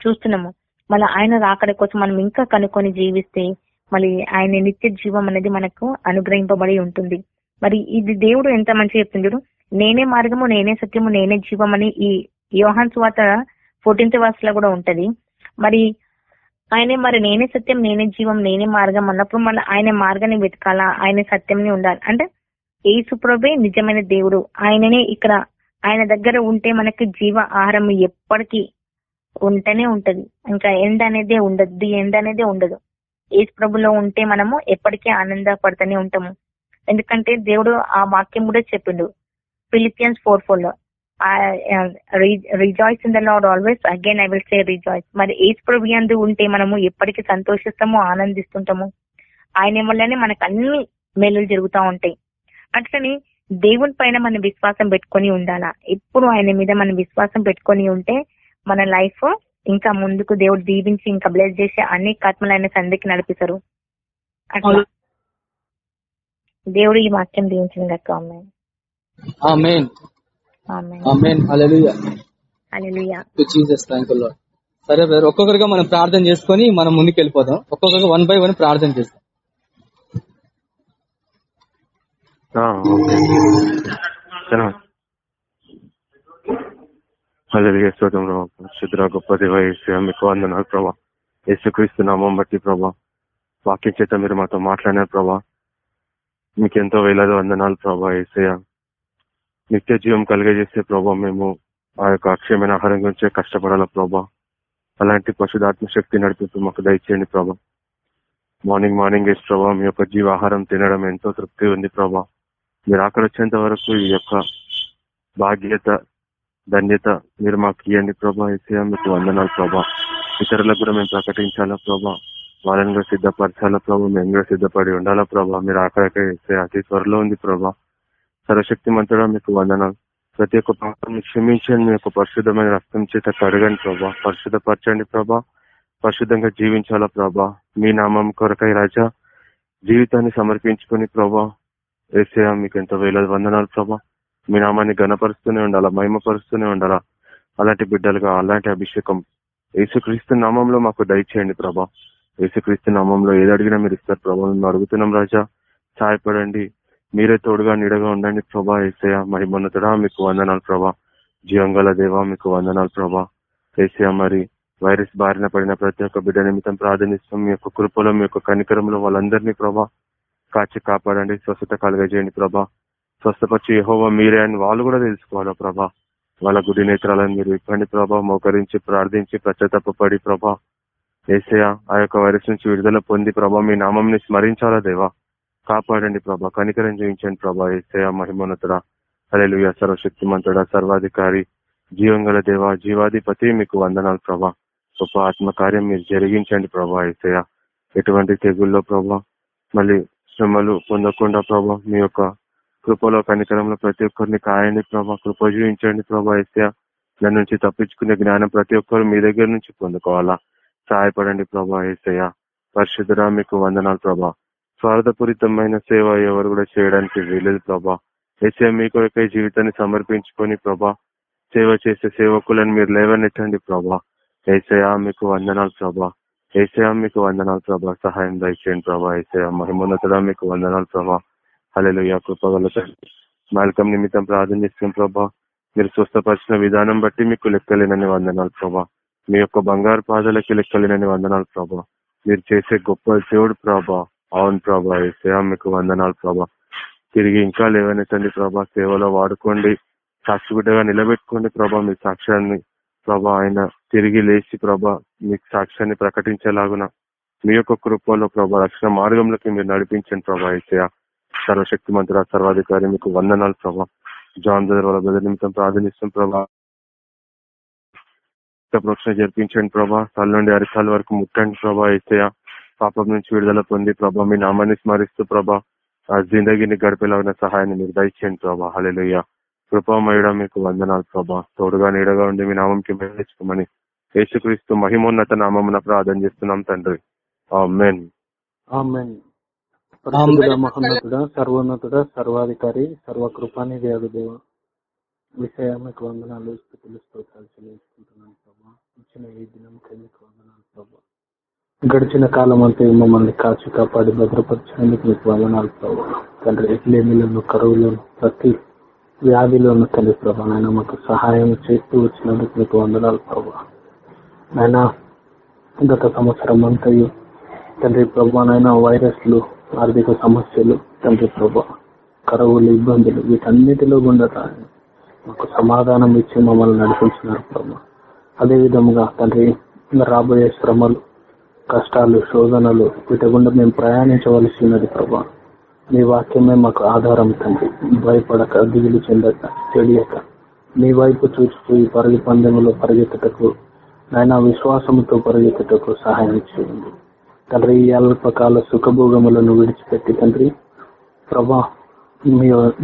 చూస్తున్నాము. మళ్ళీ ఆయన రాకడ కోసం మనం ఇంకా కనుక్కొని జీవిస్తే మళ్ళీ ఆయన నిత్య జీవం అనేది మనకు అనుగ్రహింపబడి ఉంటుంది. మరి ఇది దేవుడు ఎంత మంచిగా చెప్తుండడు నేనే మార్గము నేనే సత్యము నేనే జీవం అని ఈ యోహాన్ సువాత ఫోర్టీన్త్ వర్స్లో కూడా ఉంటది. మరి ఆయనే మరి నేనే సత్యం నేనే జీవం నేనే మార్గం అన్నప్పుడు మళ్ళీ ఆయన మార్గాన్ని వెతకాలా? ఆయన సత్యంని ఉండాలి. అంటే యేసు ప్రభే నిజమైన దేవుడు. ఆయననే ఇక్కడ ఆయన దగ్గర ఉంటే మనకి జీవ ఆహారం ఎప్పటికీ ఉంటేనే ఉంటది. ఇంకా ఎండ్ అనేది ఉండదు. ది ఎండ్ అనేది ఉండదు. యేసు ప్రభులో ఉంటే మనము ఎప్పటికీ ఆనందపడుతూనే ఉంటాము. ఎందుకంటే దేవుడు ఆ వాక్యం కూడా చెప్పిండు. ఫిలిపియన్స్ ఫోర్ ఫోర్లో rejoice in the Lord always again I will say rejoice మరి యేసు ప్రభు అందు ఉంటే మనము ఎప్పటికీ సంతోషిస్తాము ఆనందిస్తుంటాము. ఆయన వల్లనే మనకు అన్ని మేలులు జరుగుతూ ఉంటాయి. అట్లని దేవుని పైన మన విశ్వాసం పెట్టుకొని ఉండాలా? ఎప్పుడు ఆయన మీద మన విశ్వాసం పెట్టుకొని ఉంటే మన లైఫ్ ఇంకా ముందుకు దేవుడు దీవించి ఇంకా బ్లెస్ చేసి అన్ని ఆత్మలు ఆయన సంధికి నడిపిస్తారు. అట్లా. దేవుడు ఈ వాక్యం దీవించింది అక్క సరే బ్రదర్ ఒక్కొక్కరిగా మనం ప్రార్థన చేసుకొని మనం ముందుకు వెళ్ళిపోదాం ఒక్కొక్కరిగా వన్ బై వన్ ప్రార్థన చేస్తాం. ఆ, ఓకే. అల్లెలిగే స్తోత్రం ప్రభా శుద్ర గొప్ప దేవ ఏసయ్య మీకు వందనాలు ప్రభా యేసుక్రీస్తు నామం బట్టి ప్రభా వాక్యం చేత మీరు మాతో మాట్లాడినారు ప్రభా మీకు ఎంతో వేలాది వందనాలు ప్రభా ఏసయ నిత్య జీవం కలిగజేసే ప్రభా మేము ఆ యొక్క అక్షయమైన ఆహారం గురించే కష్టపడాల ప్రభా అలాంటి పశుధాత్మ శక్తి నడిపిస్తూ మాకు దయచేయండి ప్రభా మార్నింగ్ మార్నింగ్ వేసి ప్రభా మీ యొక్క జీవాహారం తినడం ఎంతో తృప్తి ఉంది ప్రభా మీరు అక్కడ వచ్చేంత వరకు ఈ యొక్క బాధ్యత ధన్యత మీరు మాకు ఇవ్వండి ప్రభా ఇసే మీకు వందనాలు ప్రభా. ఇతరులకు కూడా మేము ప్రకటించాలా ప్రభా? వాళ్ళని కూడా సిద్ధపరచాలా ప్రభా? మేము కూడా సిద్ధపడి ఉండాలా ప్రభా? మీరు అక్కడికే ఇస్తే అతి త్వరలో ఉంది ప్రభా. సర్వశక్తి మంతుడా మీకు వందనాలు. ప్రతి ఒక్క పాపం క్షమించండి. మీ యొక్క పరిశుద్ధమైన రక్తం చేత కడగండి ప్రభా. పరిశుద్ధపరచండి ప్రభా. పరిశుద్ధంగా జీవించాలా ప్రభా. మీ నామం కొరకై రాజా జీవితాన్ని సమర్పించుకొని ప్రభా ఏసే మీకు ఎంతో వేల వందనాలు ప్రభా. మీ నామాన్ని గణపరుస్తూనే ఉండాలా మహిమపరుస్తూనే ఉండాలా? అలాంటి బిడ్డలుగా అలాంటి అభిషేకం. యేసుక్రీస్తు నామంలో మాకు దయచేయండి ప్రభా. యేసుక్రీస్తు నామంలో ఏది అడిగినా మీరు ఇస్తారు ప్రభా. మేము అడుగుతున్నాం రాజా సహాయపడండి మీరే తోడుగా నీడగా ఉండండి ప్రభా ఏసయ మహిమోన్నతుడా మీకు వందనాలు ప్రభా. జీవంగల దేవ మీకు వందనాలు ప్రభా. ఏసయ మరి వైరస్ బారిన పడిన ప్రతి ఒక్క బిడ్డ నిమిత్తం ప్రార్థనిస్తాం. మీ యొక్క కృపలో మీ యొక్క కనికరంలో వాళ్ళందరినీ ప్రభా కాచి కాపాడండి. స్వస్థత కలుగజేయండి ప్రభా. స్వస్థపరిచి యహోవా మీరే అని వాళ్ళు కూడా తెలుసుకోవాలా ప్రభా? వాళ్ళ గుడి నేత్రాలను మీరు ఇప్పండి ప్రభా మోకరించి ప్రార్థించి పశ్చాత్తపడి ప్రభా. ఏసయ ఆ యొక్క వైరస్ నుంచి విడుదల పొంది ప్రభా మీ నామంని స్మరించాలా దేవా? కాపాడండి ప్రభా కనికరం చేయించండి ప్రభా ఏసయ మహిమోన్నతుడ. అలెలుయ సర్వశక్తిమంతుడ సర్వాధికారి జీవంగల దేవ జీవాధిపతి మీకు వందనాలు ప్రభా. గొప్ప ఆత్మకార్యం మీరు జరిగించండి ప్రభా ఏసయ ఎటువంటి తెగుల్లో ప్రభా మళ్ళీ శ్రమలు పొందకుండా ప్రభా మీ యొక్క కృపలో కనికరంలో ప్రతి ఒక్కరిని కాయండి ప్రభా కృప చూపించండి ప్రభా ఏసయ దాని నుంచి తప్పించుకునే జ్ఞానం ప్రతి ఒక్కరు మీ దగ్గర నుంచి పొందుకోవాలా? సహాయపడండి ప్రభా ఏసయ్య. పరిశుద్ధరా మీకు వందనాలు ప్రభా. స్వార్థపూరితమైన సేవ ఎవరు కూడా చేయడానికి వీలేదు ప్రభా. ఏసే మీ కొరకై జీవితాన్ని సమర్పించుకొని ప్రభా సేవ చేసే సేవకులను మీరు లేవనెట్టండి ప్రభా. ఏసయా మీకు వందనాలు ప్రభా. ఏసయా మీకు వందనాలు ప్రభా. సహాయం దయచేయండి ప్రభా ఏసయా మహిమోన్నతుడా మీకు వందనాలు ప్రభా. హలెలు కృపగల మాల్కం నిమిత్తం ప్రార్థన చేసిన ప్రభా. మీరు స్వస్థపరిచిన విధానం బట్టి మీకు లెక్కలేనని వందనాలు ప్రభా. మీ యొక్క బంగారు పాదాలకి లెక్కలేనని వందనాలు ప్రభా. మీరు చేసే గొప్ప దేవుడు ప్రభా. అవును ప్రభా సేవ మీకు వందనాలు ప్రభా. తిరిగి ఇంకా లేవనెత్తండి ప్రభా. సేవలో వాడుకోండి. సాక్షిగుడ్డగా నిలబెట్టుకోండి ప్రభా. మీ సాక్ష్యాన్ని ప్రభా ఆయన తిరిగి లేచి ప్రభా మీకు సాక్ష్యాన్ని ప్రకటించేలాగున మీ యొక్క కృపలో ప్రభా రక్షణ మార్గంలోకి మీరు నడిపించండి ప్రభా అయితే సర్వశక్తి మంత్ర సర్వాధికారి మీకు వందనాలు ప్రభా. జాన్ బ్రదర్ వాళ్ళ బ్రదర్ నిమిత్తం ప్రార్థనిస్తాం ప్రభా. జరిపించండి ప్రభా. తల నుండి అరికాల వరకు ముట్టండి ప్రభా అయితే పాపం నుంచి విడుదల పొంది ప్రభా మీ నామాన్ని స్మరిస్తూ ప్రభా. ఆ జిందగీని గడిపేలాగిన సహాయాన్ని మీరు దయచేయండి ప్రభా. హలెలుయ్య కృపామయుడ మీకు వందనాలు ప్రభా. తోడుగా నీడగా ఉండి మీ నామంకి మేలుకోమని యేసుక్రీస్తు మహిమోన్నత నామమున ప్రార్థన చేస్తున్నాం తండ్రి. ఆమెన్. ఆమెన్. పరిశుద్ధుడ మహోన్నతుడ సర్వోన్నతుడ సర్వాధికారి సర్వకృపాని దేవు దేవ విషయానికి వందనాలు స్థుతులు స్తోత్రాలు చెల్లించుకుంటున్నాను ప్రభా. ఇచ్చిన ఈ దినం మీకు వందనాలు ప్రభా. గడిచిన కాలం అంతా మమ్మల్ని కాచి కాపాడి భద్రపరిచినందుకు మీకు వందనాలు ప్రభా. తండ్రి ఎట్లేమిలను కరువులను ప్రతి వ్యాధిలోను తండ్రి ప్రభా నాయన మాకు సహాయం చేస్తూ వచ్చినందుకు మీకు వందనాలు ప్రభా. నాయన గత సంవత్సరం అంతయు తండ్రి ప్రభా నాయన వైరస్లు ఆర్థిక సమస్యలు తండ్రి ప్రభా కరువులు ఇబ్బందులు వీటన్నిటిలో గుండా మాకు సమాధానం ఇచ్చి మమ్మల్ని నడిపించినారు ప్రభా. అదే విధముగా తండ్రి రాబోయే శ్రమలు కష్టాలు శోధనలు వీటి గుండా మేము ప్రయాణించవలసి ఉన్నది ప్రభా. మీ వాక్యమే మాకు ఆధారం తండ్రి. భయపడక దిగులు చెందక తెలియక మీ వైపు చూస్తూ ఈ పరుగు పందెంలో పరిగెత్తుటకు నాయన విశ్వాసంతో పరిగెత్తుటకు సహాయం చేయండి. తండ్రి ఈ అల్పకాల సుఖభోగములను విడిచిపెట్టి తండ్రి ప్రభా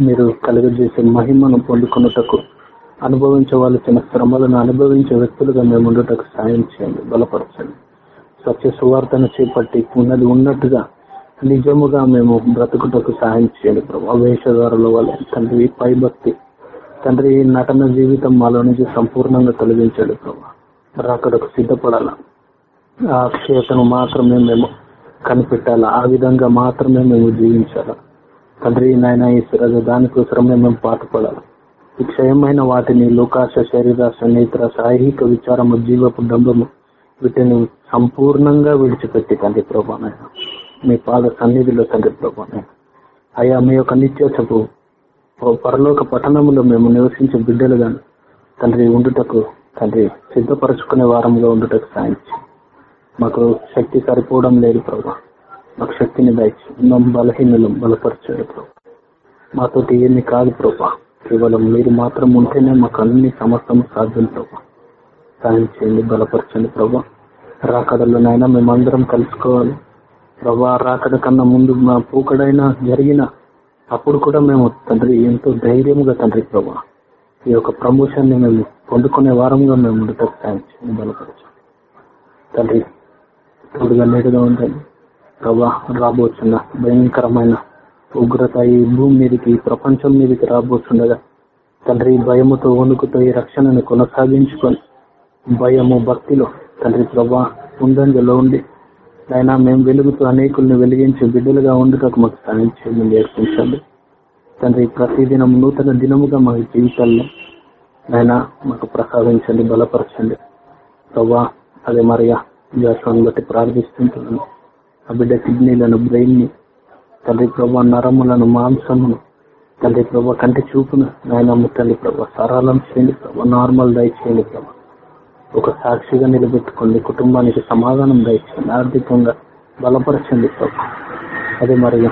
మీరు కలుగజేసే మహిమను పొందుకున్నటకు అనుభవించవలసిన శ్రమలను అనుభవించే వ్యక్తులుగా మేము ఉండటకు సాయం చేయండి బలపరచండి. సత్య సువార్తను చేపట్టి ఉన్నది ఉన్నట్టుగా నిజముగా మేము బ్రతుకుటకు సాయం చేయండి ప్రభా. వేషధారుల వల్ల తండ్రి పైభక్తి తండ్రి నటన జీవితం మాలో నుంచి సంపూర్ణంగా తొలగించాడు ప్రభా. రాకడకు సిద్ధపడాలా? ఆ అక్షయతను మాత్రమే మేము కనిపెట్టాలా? ఆ విధంగా మాత్రమే మేము జీవించాలా? తండ్రి నాయన ఈశ్వర దానికోసమే మేము పాటుపడాలి? ఈ క్షయమైన వాటిని లోకాశ శరీరాశ నేత్ర సాహిక విచారము జీవపు డంబము వీటిని సంపూర్ణంగా విడిచిపెట్టి తండ్రి ప్రభా మీ పాద సన్నిధిలో తండ్రి ప్రభా అయ్యా మీ యొక్క నిత్యచపు పరలోక పట్టణంలో మేము నివసించే బిడ్డలుగా తండ్రి ఉండుటకు తండ్రి సిద్ధపరచుకునే వారంలో ఉండుటకు సాయించి మాకు శక్తి సరిపోవడం లేదు ప్రభా. మాకు శక్తిని దాచి మేము బలహీనలు బలపరిచారు ప్రభా. మాతోటి ఏమి కాదు ప్రభా. కేవలం మీరు మాత్రం ఉంటేనే మాకు అన్ని సమస్తం సాధ్యం ప్రభా. సాయం చేయండి బలపరచండి ప్రభా. రాకడలోనైనా మేమందరం కలుసుకోవాలి. ప్రభా రాకడ కన్నా ముందు మా పూకడైనా జరిగిన అప్పుడు కూడా మేము తండ్రి ఎంతో ధైర్యంగా తండ్రి ప్రభా. ఈ యొక్క ప్రమోషన్ని మేము పొందుకునే వారంగా మేము ఉండటం సాయం చేయండి బలపరచండి. తండ్రి తోడుగా నేడుగా ఉండండి ప్రభా రాబోతున్న భయంకరమైన ఉగ్రత ఈ భూమి మీదకి ఈ ప్రపంచం మీదకి రాబోతుండగా తండ్రి భయముతో వణుకుతో ఈ రక్షణను కొనసాగించుకొని భయము భక్తిలో తండ్రి ప్రభా ముందంజలో ఉండి అయినా మేము వెలుగుతూ అనేకుల్ని వెలిగించి బిడ్డలుగా ఉండటకు మాకు సాయం నేర్పించండి. తండ్రి ప్రతిదినం నూతన దినముగా మా జీవితాల్లో ఆయన మాకు ప్రసాదించండి బలపరచండి. ప్రభా అదే మరియా జాషువాన్ని బట్టి ప్రార్థిస్తుంటున్నాను. ఆ బిడ్డ కిడ్నీలను బ్రెయిన్ని తండ్రి ప్రభా నరములను మాంసమును తండ్రి ప్రభా కంటి చూపును నాయనమ్మ తల్లి ప్రభా సరళం చేయండి ప్రభా. నార్మల్ దయచేయండి ప్రభా. ఒక సాక్షిగా నిలబెట్టుకోండి. కుటుంబానికి సమాధానం దయచేయండి. ఆర్థికంగా బలపరచండి ప్రభా. అదే మరియు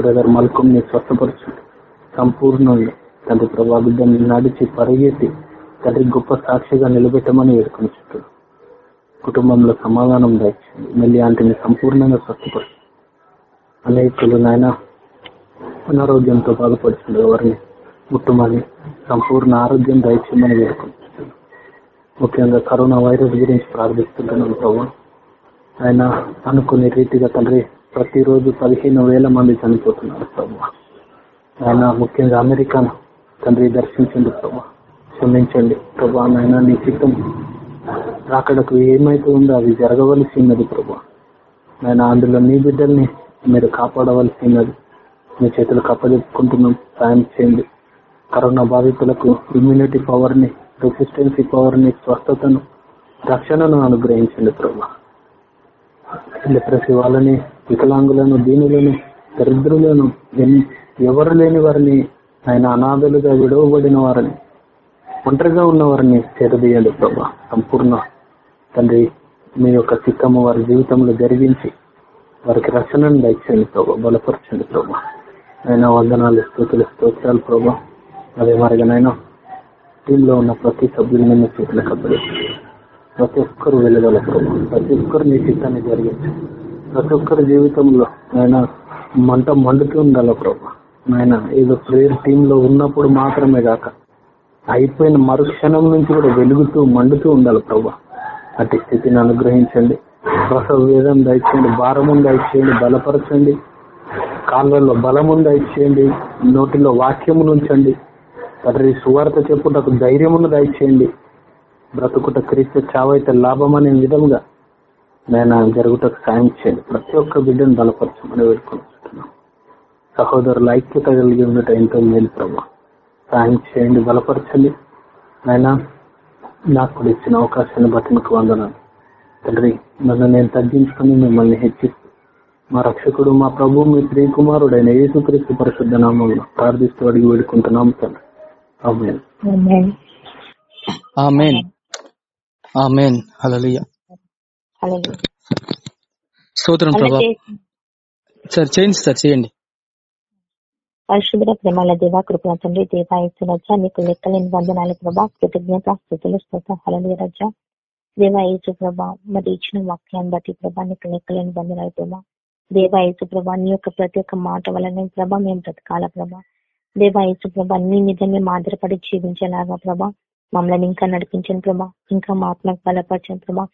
బ్రదర్ మల్కంని స్వస్థపరచండి. సంపూర్ణంగా తండ్రి ప్రభా బిడ్డని నడిచి పరిగెత్తి తండ్రి గొప్ప సాక్షిగా నిలబెట్టమని వేడుకొని చుట్టూ కుటుంబంలో సమాధానం దాయించండి మళ్ళీ ఆంటిని సంపూర్ణంగా స్వస్థపరచు అనేకులు నాయన అనారోగ్యంతో బాధపడుతుంది ఎవరిని ముట్టుమని సంపూర్ణ ఆరోగ్యం దయచేయమని వేడుకుంటున్నాను. ముఖ్యంగా కరోనా వైరస్ గురించి ప్రార్థిస్తున్నాను ప్రభు. ఆయన అనుకునే రీతిగా తండ్రి ప్రతిరోజు పదిహేను వేల మంది చనిపోతున్నారు ప్రభు. ఆయన ముఖ్యంగా అమెరికాను తండ్రి దర్శించండి ప్రభు. క్షమించండి ప్రభు. ఆయన నీ చిత్తం రాకడకు ఏమైతే ఉందో అది జరగవలసినది ఉన్నది ప్రభు. ఆయన అందులో నీ బిడ్డల్ని మీరు కాపాడవలసి ఉన్నది మీ చేతులు కప్పజెప్పుకుంటున్నాం సాయం చేయండి. కరోనా బాధితులకు ఇమ్యూనిటీ పవర్ని రెసిస్టెన్సీ పవర్ని స్వస్థతను రక్షణను అనుగ్రహించండి ప్రభు. ప్రతి వాళ్ళని వికలాంగులను దీనులను దరిద్రులను ఎవరు లేని వారిని ఆయన అనాథలుగా విడవబడిన వారిని ఒంటరిగా ఉన్న వారిని చేరదీయండి ప్రభా. సంపూర్ణ తండ్రి మీ యొక్క చిత్తము వారి జీవితంలో జరిగించి వారికి రక్షణను దయచేయండి ప్రభా బలపరచండి ప్రభా. అయినా వందనాలు స్థుతులు స్తోత్రాలు ప్రభా. అదే మరిగానైనా టీంలో ఉన్న ప్రతి సభ్యుని మీ చేతుల కబ్బడి ప్రతి ఒక్కరు వెళ్ళగల ప్రభా. ప్రతి ఒక్కరు నీ చిత్తాన్ని జరిగించి ప్రతి ఒక్కరి జీవితంలో ఆయన మంట మండుతూ ఉండాలి ప్రభా. ఆయన ఏదో ప్రేయర్ టీమ్లో ఉన్నప్పుడు మాత్రమే కాక అయిపోయిన మరుక్షణం నుంచి కూడా వెలుగుతూ మండుతూ ఉండాలి ప్రభా. అటు స్థితిని అనుగ్రహించండి. ప్రసవ వేదం దయచేయండి భారమును దయచేయండి బలపరచండి. కాళ్ళల్లో బలమును దయచేయండి నోటిలో వాక్యమును ఉంచండి. తండ్రి సువార్త చెప్పుటకు ధైర్యమును దయచేయండి. బ్రతుకుట క్రీస్తు చావైతే లాభం అనే విధంగా నేను జరుగుటకు సాయం చేయండి. ప్రతి ఒక్క బిడ్డను బలపరచమని వేడుకుంటున్నాం సహోదరుల ఐక్యత కలిగి ఉండటం ఎంతో మేలు ప్రభావ సాయం చేయండి బలపరచండి. నాయన నాకు కూడా ఇచ్చిన అవకాశాన్ని బట్టి మీకు వందనాలు. తండ్రి నన్ను నేను తగ్గించుకుని మిమ్మల్ని హెచ్చిస్తూ మా రక్షకుడు మా ప్రభు మీ ప్రియకుమారుడైన యేసుక్రీస్తు పరిశుద్ధ నామంలో ప్రార్థిస్తూ అడిగి వేడుకుంటున్నాం తండ్రి. ఆమేన్. Amen. ఆమెన్. ఆమెన్. హల్లెలూయా. Hallelujah. స్తోత్రం ప్రభా. సార్ చేయండి సార్ చేయండి. పరిశుభ్ర ప్రేమల దేవ కృపణ తండ్రి దేవా రజ నీకు లెక్కలేని వందనాలు ప్రభా కృతజ్ఞత స్థుతులు స్తోత హళలి రజ. దేవా ప్రభా మరి ఇచ్చిన వాక్యాన్ని బట్టి ప్రభా నీకు లెక్కలేని వందనాలు ప్రభా. దేవా ప్రభా నీ యొక్క ప్రతి ఒక్క మాట వలన ప్రభా మేము బ్రతకాల ప్రభా. దేవా ప్రభా నీ మీద మేము ఆధారపడి జీవించేలాగా ప్రభా. మమ్మల్ని ఇంకా నడిపించండి ప్రభా ఇంకా మా ఆత్మకు బలపరచండి ప్రభా.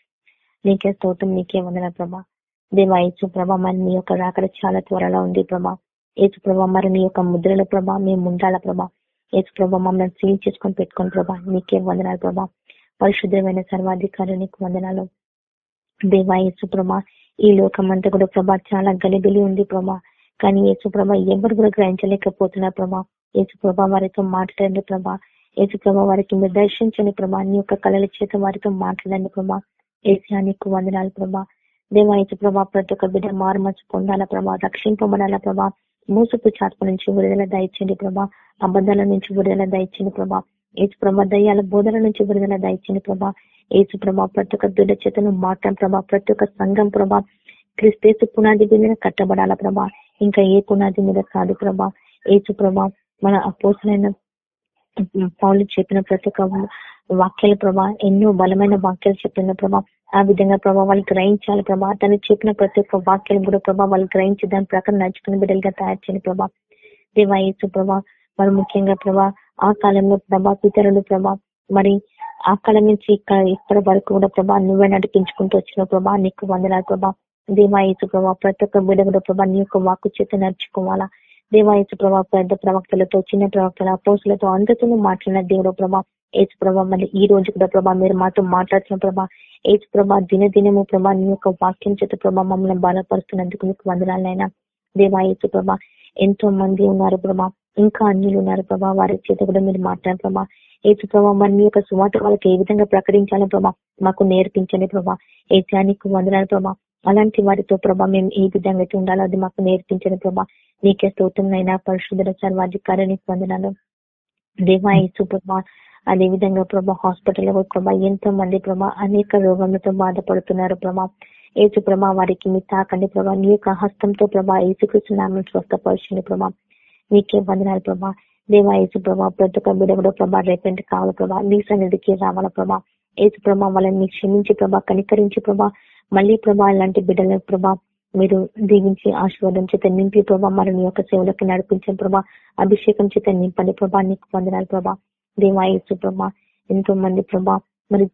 నీకే స్తోత్రం నీకే వందన ప్రభా. దేవా ప్రభా మరి నీ యొక్క రాకడ చాలా త్వరలో ఉంది ప్రభా. ఏసు ప్రభా మరి నీ యొక్క ముద్రల ప్రభా మేము ఉండాల ప్రభా. ఏసు ప్రభా మమ్మల్ని సీల్ చేసుకొని పెట్టుకొని ప్రభా నీకే వందనాలు ప్రభా. పరిశుద్ధమైన సర్వాధికారి నీకు వందనాలు. దేవా యేసు ప్రభా ఈ లోకం అంతా కూడా ప్రభా చాలా గలిబిలి ఉంది ప్రభా. కానీ యేసు ప్రభా ఎవరు కూడా గ్రహించలేకపోతున్నారు ప్రభా. యేసు ప్రభా వారితో మాట్లాడండి ప్రభా. ఏసు ప్రభా వారికి మీరు దర్శించండి ప్రభా. నీ యొక్క కళల చేత వారితో మాట్లాడండి ప్రభా. ఏసీ నీకు వందనాలు ప్రభా. దేవా యేసు ప్రభా ప్రతి ఒక్క బిడ్డ మారుమర్చి పొందాల ప్రభా. రక్షింపబడాల ప్రభా. మూసుపు చాత్మ నుంచి విడుదల దయచండి ప్రభా. అబద్ధాల నుంచి విడుదల దయచండి ప్రభా. ఏసు ప్రభా దయ్యాల బోధన నుంచి విడుదల దయచండి ప్రభా. ఏసు ప్రభా ప్రతి ఒక్క బిడ్డ చేతను మాట్లాడ ప్రభా. ప్రతి ఒక్క సంఘం ప్రభా. క్రిస్తేసు పునాది మీద కట్టబడాల ప్రభా. ఇంకా ఏ పునాది మీద కాదు ప్రభా. ఏసు ప్రభా మన అపోసలైన పౌలు చెప్పిన ప్రతి ఒక్క వాక్యాల ప్రభా ఎన్నో బలమైన వాక్యాలు చెప్పిన ప్రభా. ఆ విధంగా ప్రభావ వాళ్ళు గ్రహించాలి ప్రభా. తను చెప్పిన ప్రతి ఒక్క వాక్యాలు కూడా ప్రభా వాళ్ళు గ్రహించి దాని ప్రకారం నడుచుకుని బిడ్డలుగా తయారు చేయని ప్రభా. దేవాయసు ప్రభా మరి ముఖ్యంగా ప్రభా ఆ కాలంలో ప్రభా పితరులు ప్రభా మరి ఆ కాలం నుంచి ఇక్కడ ఇప్పటి వరకు కూడా ప్రభా నువ్వే నడిపించుకుంటూ వచ్చిన ప్రభా నీకు వందనాలు ప్రభా. దేవాయసు ప్రభా ప్రతి ఒక్క బిడ్డ కూడా ప్రభా నీ యొక్క వాక్కు చేత నడుచుకోవాలా. దేవాయసు ప్రభా పెద్ద ప్రవక్తలతో చిన్న ప్రవక్తల పోస్టులతో అందరితో మాట్లాడిన దేవుడు ప్రభా. ఏసు ప్రభా మళ్ళీ ఈ రోజు కూడా ప్రభా మీరు మాతో మాట్లాడుతున్న ప్రభా ఏసు ప్రభా దినదినము ప్రభా నీ యొక్క వాక్యం చేత ప్రభా మమ్మల్ని బలపరుస్తున్నందుకు మీకు వందనాలైనా దేవాయసు ప్రభా ఎంతో మంది ఉన్నారు ప్రభా ఇంకా అన్యులు ఉన్నారు ప్రభా వారి చేత కూడా మీరు మాట్లాడారు ప్రభా. ఏసు ప్రభా మరి మీ యొక్క సువాత వాళ్ళకి ఏ విధంగా ప్రకటించాలో ప్రభా మాకు నేర్పించండి ప్రభా. ఏజానికి వందనాలు ప్రభా. అలాంటి వారితో ప్రభా మేము ఏ విధంగా అయితే ఉండాలో అది మాకు నేర్పించండి ప్రభా. నీకే స్తోత్రంనైనా పరిశుద్ధ సర్వాధికారానికి వందనాలు. దేవా ఏసు ప్రభా అదే విధంగా ప్రభా హాస్పిటల్లో ప్రభా ఎంతో మంది ప్రభా అనేక రోగములతో బాధపడుతున్నారు ప్రభా. ఏసు ప్రభా వారికి మీ తాకండి ప్రభా. నీ యొక్క హస్తంతో ప్రభా ఏసుకృష్ణ నామం స్వస్థపరచండి ప్రభా. నీకే వందనాలు ప్రభా. దేవా యేసు ప్రభా ప్రతి ఒక్క కూడా ప్రభా రేపెంట్ కావాలి ప్రభా. నీ సన్నిధికి రావాల ప్రభా. ఏసు ప్రభా వాళ్ళని క్షమించి ప్రభా కనికరించి ప్రభా. మళ్ళీ ప్రభా ఇలాంటి బిడ్డల ప్రభా మీరు దీవించి ఆశీర్వాదం చేత నింపి ప్రభా. మరి నీ యొక్క సేవలకు నడిపించండి ప్రభా. అభిషేకం చేత నింపండి ప్రభా. నీకు వందనాలు ప్రభా. దేవాయసు ప్రభా ఎంతో మంది ప్రభా మరి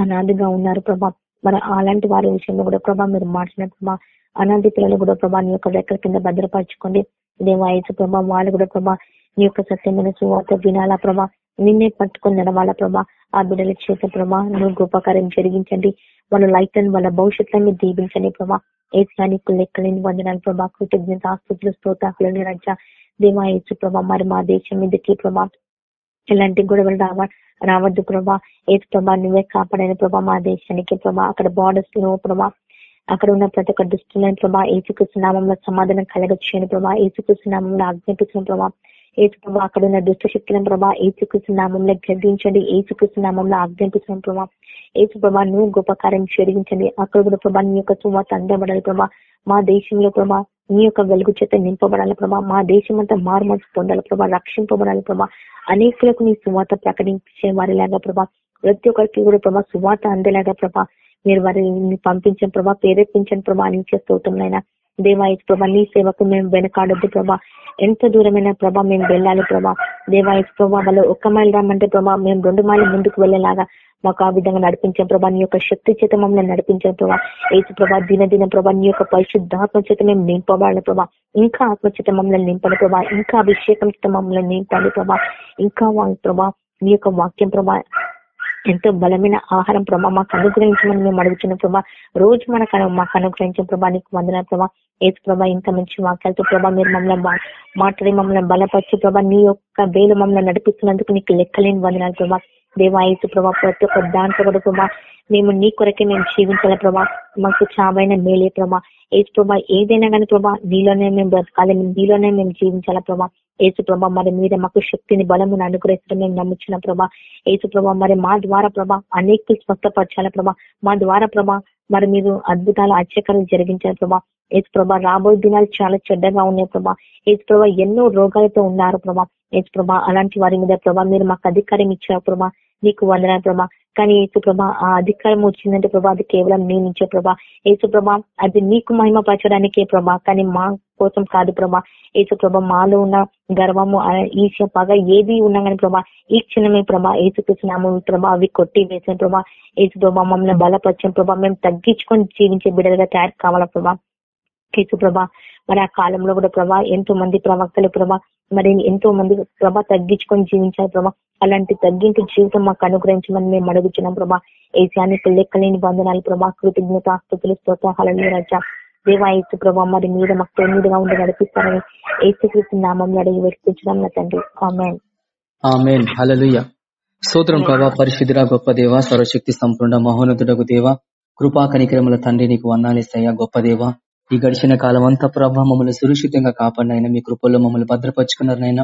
అనాథగా ఉన్నారు ప్రభా. మరి అలాంటి వారి విషయంలో కూడా ప్రభా మీరు మాట్లాడిన ప్రభా అనాది పిల్లలు కూడా ప్రభా నీ యొక్క రెక్కల కింద భద్రపరచుకోండి. దేవాయసు ప్రభా వాళ్ళు కూడా ప్రభా నీ యొక్క సత్యమైన సువార్త వినాలా ప్రభా. నిన్నే పట్టుకుని నడవాలా ప్రభా. ఆ బిడ్డల చేత ప్రభా నువ్వు గొప్పకార్యం జరిగించండి. వాళ్ళ లైఫ్ వాళ్ళ భవిష్యత్తులో దీపించండి ప్రభా. ఏసానికి లెక్కలేని వందనాలు ప్రభా. కృతజ్ఞత ఆస్తుతులు స్తోతాకులని రజ దేవాయసు ప్రభా మరి మా దేశం మీదకి ప్రభా ఇలాంటి గొడవలు రావ రావద్దు ప్రభా. ఏసు ప్రభా నువ్వే కాపాడైన ప్రభా మా దేశానికి ప్రభా. అక్కడ బార్డర్స్లో ప్రభా. అక్కడ ఉన్న ప్రతి ఒక్క దుస్తులైన ప్రభా. ఏసుకృష్ణ నామంలో సమాధానం కలగచ్చేయని ప్రభా. ఏసుకృష్ణ నామంలో ఆజ్ఞాపించిన ప్రభా. ఏసు ప్రభా అక్కడ ఉన్న దుష్ట శక్తులను ప్రభా ఏసుకృష్ణ నామంలో గర్దించండి ఏసుకృష్ణ నామంలో ఆజ్ఞాపించిన ప్రభా. ఏసు ప్రభా నువ్వు గొప్ప కార్యం అక్కడ కూడా ప్రభా నీ యొక్క సువాత అందబడాలి ప్రభా. మా దేశంలో ప్రభా నీ యొక్క వెలుగు చేత నింపబడాలి ప్రభా. మా దేశం అంతా మారుమతి పొందాలి ప్రభా రక్షింపబడాలి ప్రభా. అనేకులకు నీ సువార్త ప్రకటించే వారిలాగా ప్రభా. ప్రతి ఒక్కరికి కూడా ప్రభా సువాత అందేలాగా ప్రభా. మీరు వారిని పంపించండి ప్రభా ప్రేరేపించండి ప్రభా నీచే స్తోత్రంలైనా దేవాయత్ ప్రభా నీ సేవకు మేము వెనకాడొద్దు ప్రభా. ఎంత దూరమైన ప్రభా మేము వెళ్ళాలి ప్రభా. దేవాయత్ ప్రభా వాళ్ళు ఒక్క మైలు రామంటే ప్రభా మేము రెండు మైలు ముందుకు వెళ్ళేలాగా మాకు ఆ విధంగా నడిపించే ప్రభా. నీ యొక్క శక్తి చేత మమ్మల్ని నడిపించే ప్రభా. ఏసు ప్రభా దిన దిన ప్రభా నీ యొక్క పరిశుద్ధాత్మ చేత మేము నింపబడాలి ప్రభా. ఇంకా ఆత్మచేత మమ్మల్ని నింపండి ప్రభా. ఇంకా అభిషేకం చేత మమ్మల్ని నింపండి ప్రభా. ఇంకా ప్రభా నీ యొక్క వాక్యం ప్రభా ఎంతో బలమైన ఆహారం ప్రభా మాకు అనుగ్రహించమని మేము అడుగుతున్న ప్రభా. రోజు మనకు మాకు అనుగ్రహించిన ప్రభా నీకు వందన ప్రభా. ఏసు ప్రభా ఇంత మంచి వాక్యాలతో ప్రభా మీరు మమ్మల్ని మాట్లాడి మమ్మల్ని బలపరిచి ప్రభా నీ యొక్క వేలు మమ్మల్ని నడిపిస్తున్నందుకు నీకు లెక్కలేని వందనాలు ప్రభా. దేవా ఏసు ప్రభా ప్రతి ఒక్క దాంట్లో కూడా ప్రభా మేము నీ కొరకే మేము జీవించాల ప్రభా. మాకు చావైన మేలే ప్రభా. ఏసు ప్రభా ఏదైనా కానీ ప్రభా నీలోనే మేము బ్రతకాలి నీలోనే మేము జీవించాలా ప్రభా. ఏసు ప్రభా మరి మీద మాకు శక్తిని బలమును అనుగ్రహించడం మేము నమ్ముచున్న ప్రభా. ఏసు ప్రభా మరి మా ద్వారా ప్రభా అనేక స్వస్థపరచాల ప్రభా. మా ద్వారా ప్రభా మరి మీరు అద్భుతాలు ఆశ్చర్యాలు జరిగించారు ప్రభా. ఏసు ప్రభా రాబోయే దినాలు చాలా చెడ్డగా ఉన్నాయి ప్రభా. ఏసు ప్రభా ఎన్నో రోగాలతో ఉన్నారు ప్రభా. ఏసు ప్రభా అలాంటి వారి మీద ప్రభా మీరు మాకు అధికారం ఇచ్చారు ప్రభా. నీకు వందన ప్రభా. కానీ ఏసు ప్రభా ఆ అధికారం వచ్చిందంటే ప్రభా అది కేవలం నీ నుంచే ప్రభా. ఏసు ప్రభా అది నీకు మహిమ పరచడానికే ప్రభా. కానీ మా కోసం కాదు ప్రభా. ఏసు ప్రభ మాలో ఉన్న గర్వము ఈశ పగ ఏది ఉన్నా కానీ ప్రభా ఈ క్షణమే ప్రభా ఏసు కృష్ణాము ప్రభా అవి కొట్టి వేసిన ప్రభా. ఏసు ప్రభా మమ్మల్ని బలపరిచిన ప్రభా. మేము తగ్గించుకొని జీవించే బిడ్డలుగా తయారు కావాలా ప్రభా. కేసు ప్రభా మరి ఆ కాలంలో కూడా ప్రభా ఎంతో మంది ప్రవక్తలు ప్రభా మరి ఎంతో మంది ప్రభా తగ్గించుకొని జీవించారు ప్రభా. అలాంటి తగ్గింపు జీవితం మాకు అనుగ్రహించమని మేము అడుగుతున్నాం ప్రభా. ఏసానికి లెక్కలేని బంధనాలు ప్రభా. కృతజ్ఞత ఆస్తుతులు స్తోత్రాలను రజ. దేవా ప్రభావ మరి మీద మాకు తొమ్మిదిగా ఉండి నడిపిస్తారని ఏసుకృష్ణ నామం అడిగి వెతుకుంటున్నాం నా తండ్రి. ఆమెన్. ఆమెన్. హలలుయ ప్రభా పరిశుద్ధిరా గొప్ప దేవ సర్వశక్తి సంపూర్ణ మహోన్నతుడకు దేవ కృపా కనిక్రమల తండ్రి నీకు వందాలిస్తాయా గొప్ప దేవ. ఈ గడిచిన కాలం అంతా ప్రభా మమ్మల్ని సురక్షితంగా కాపాడినైనా మీ కృపల్లో మమ్మల్ని భద్రపరుచుకున్నారనైనా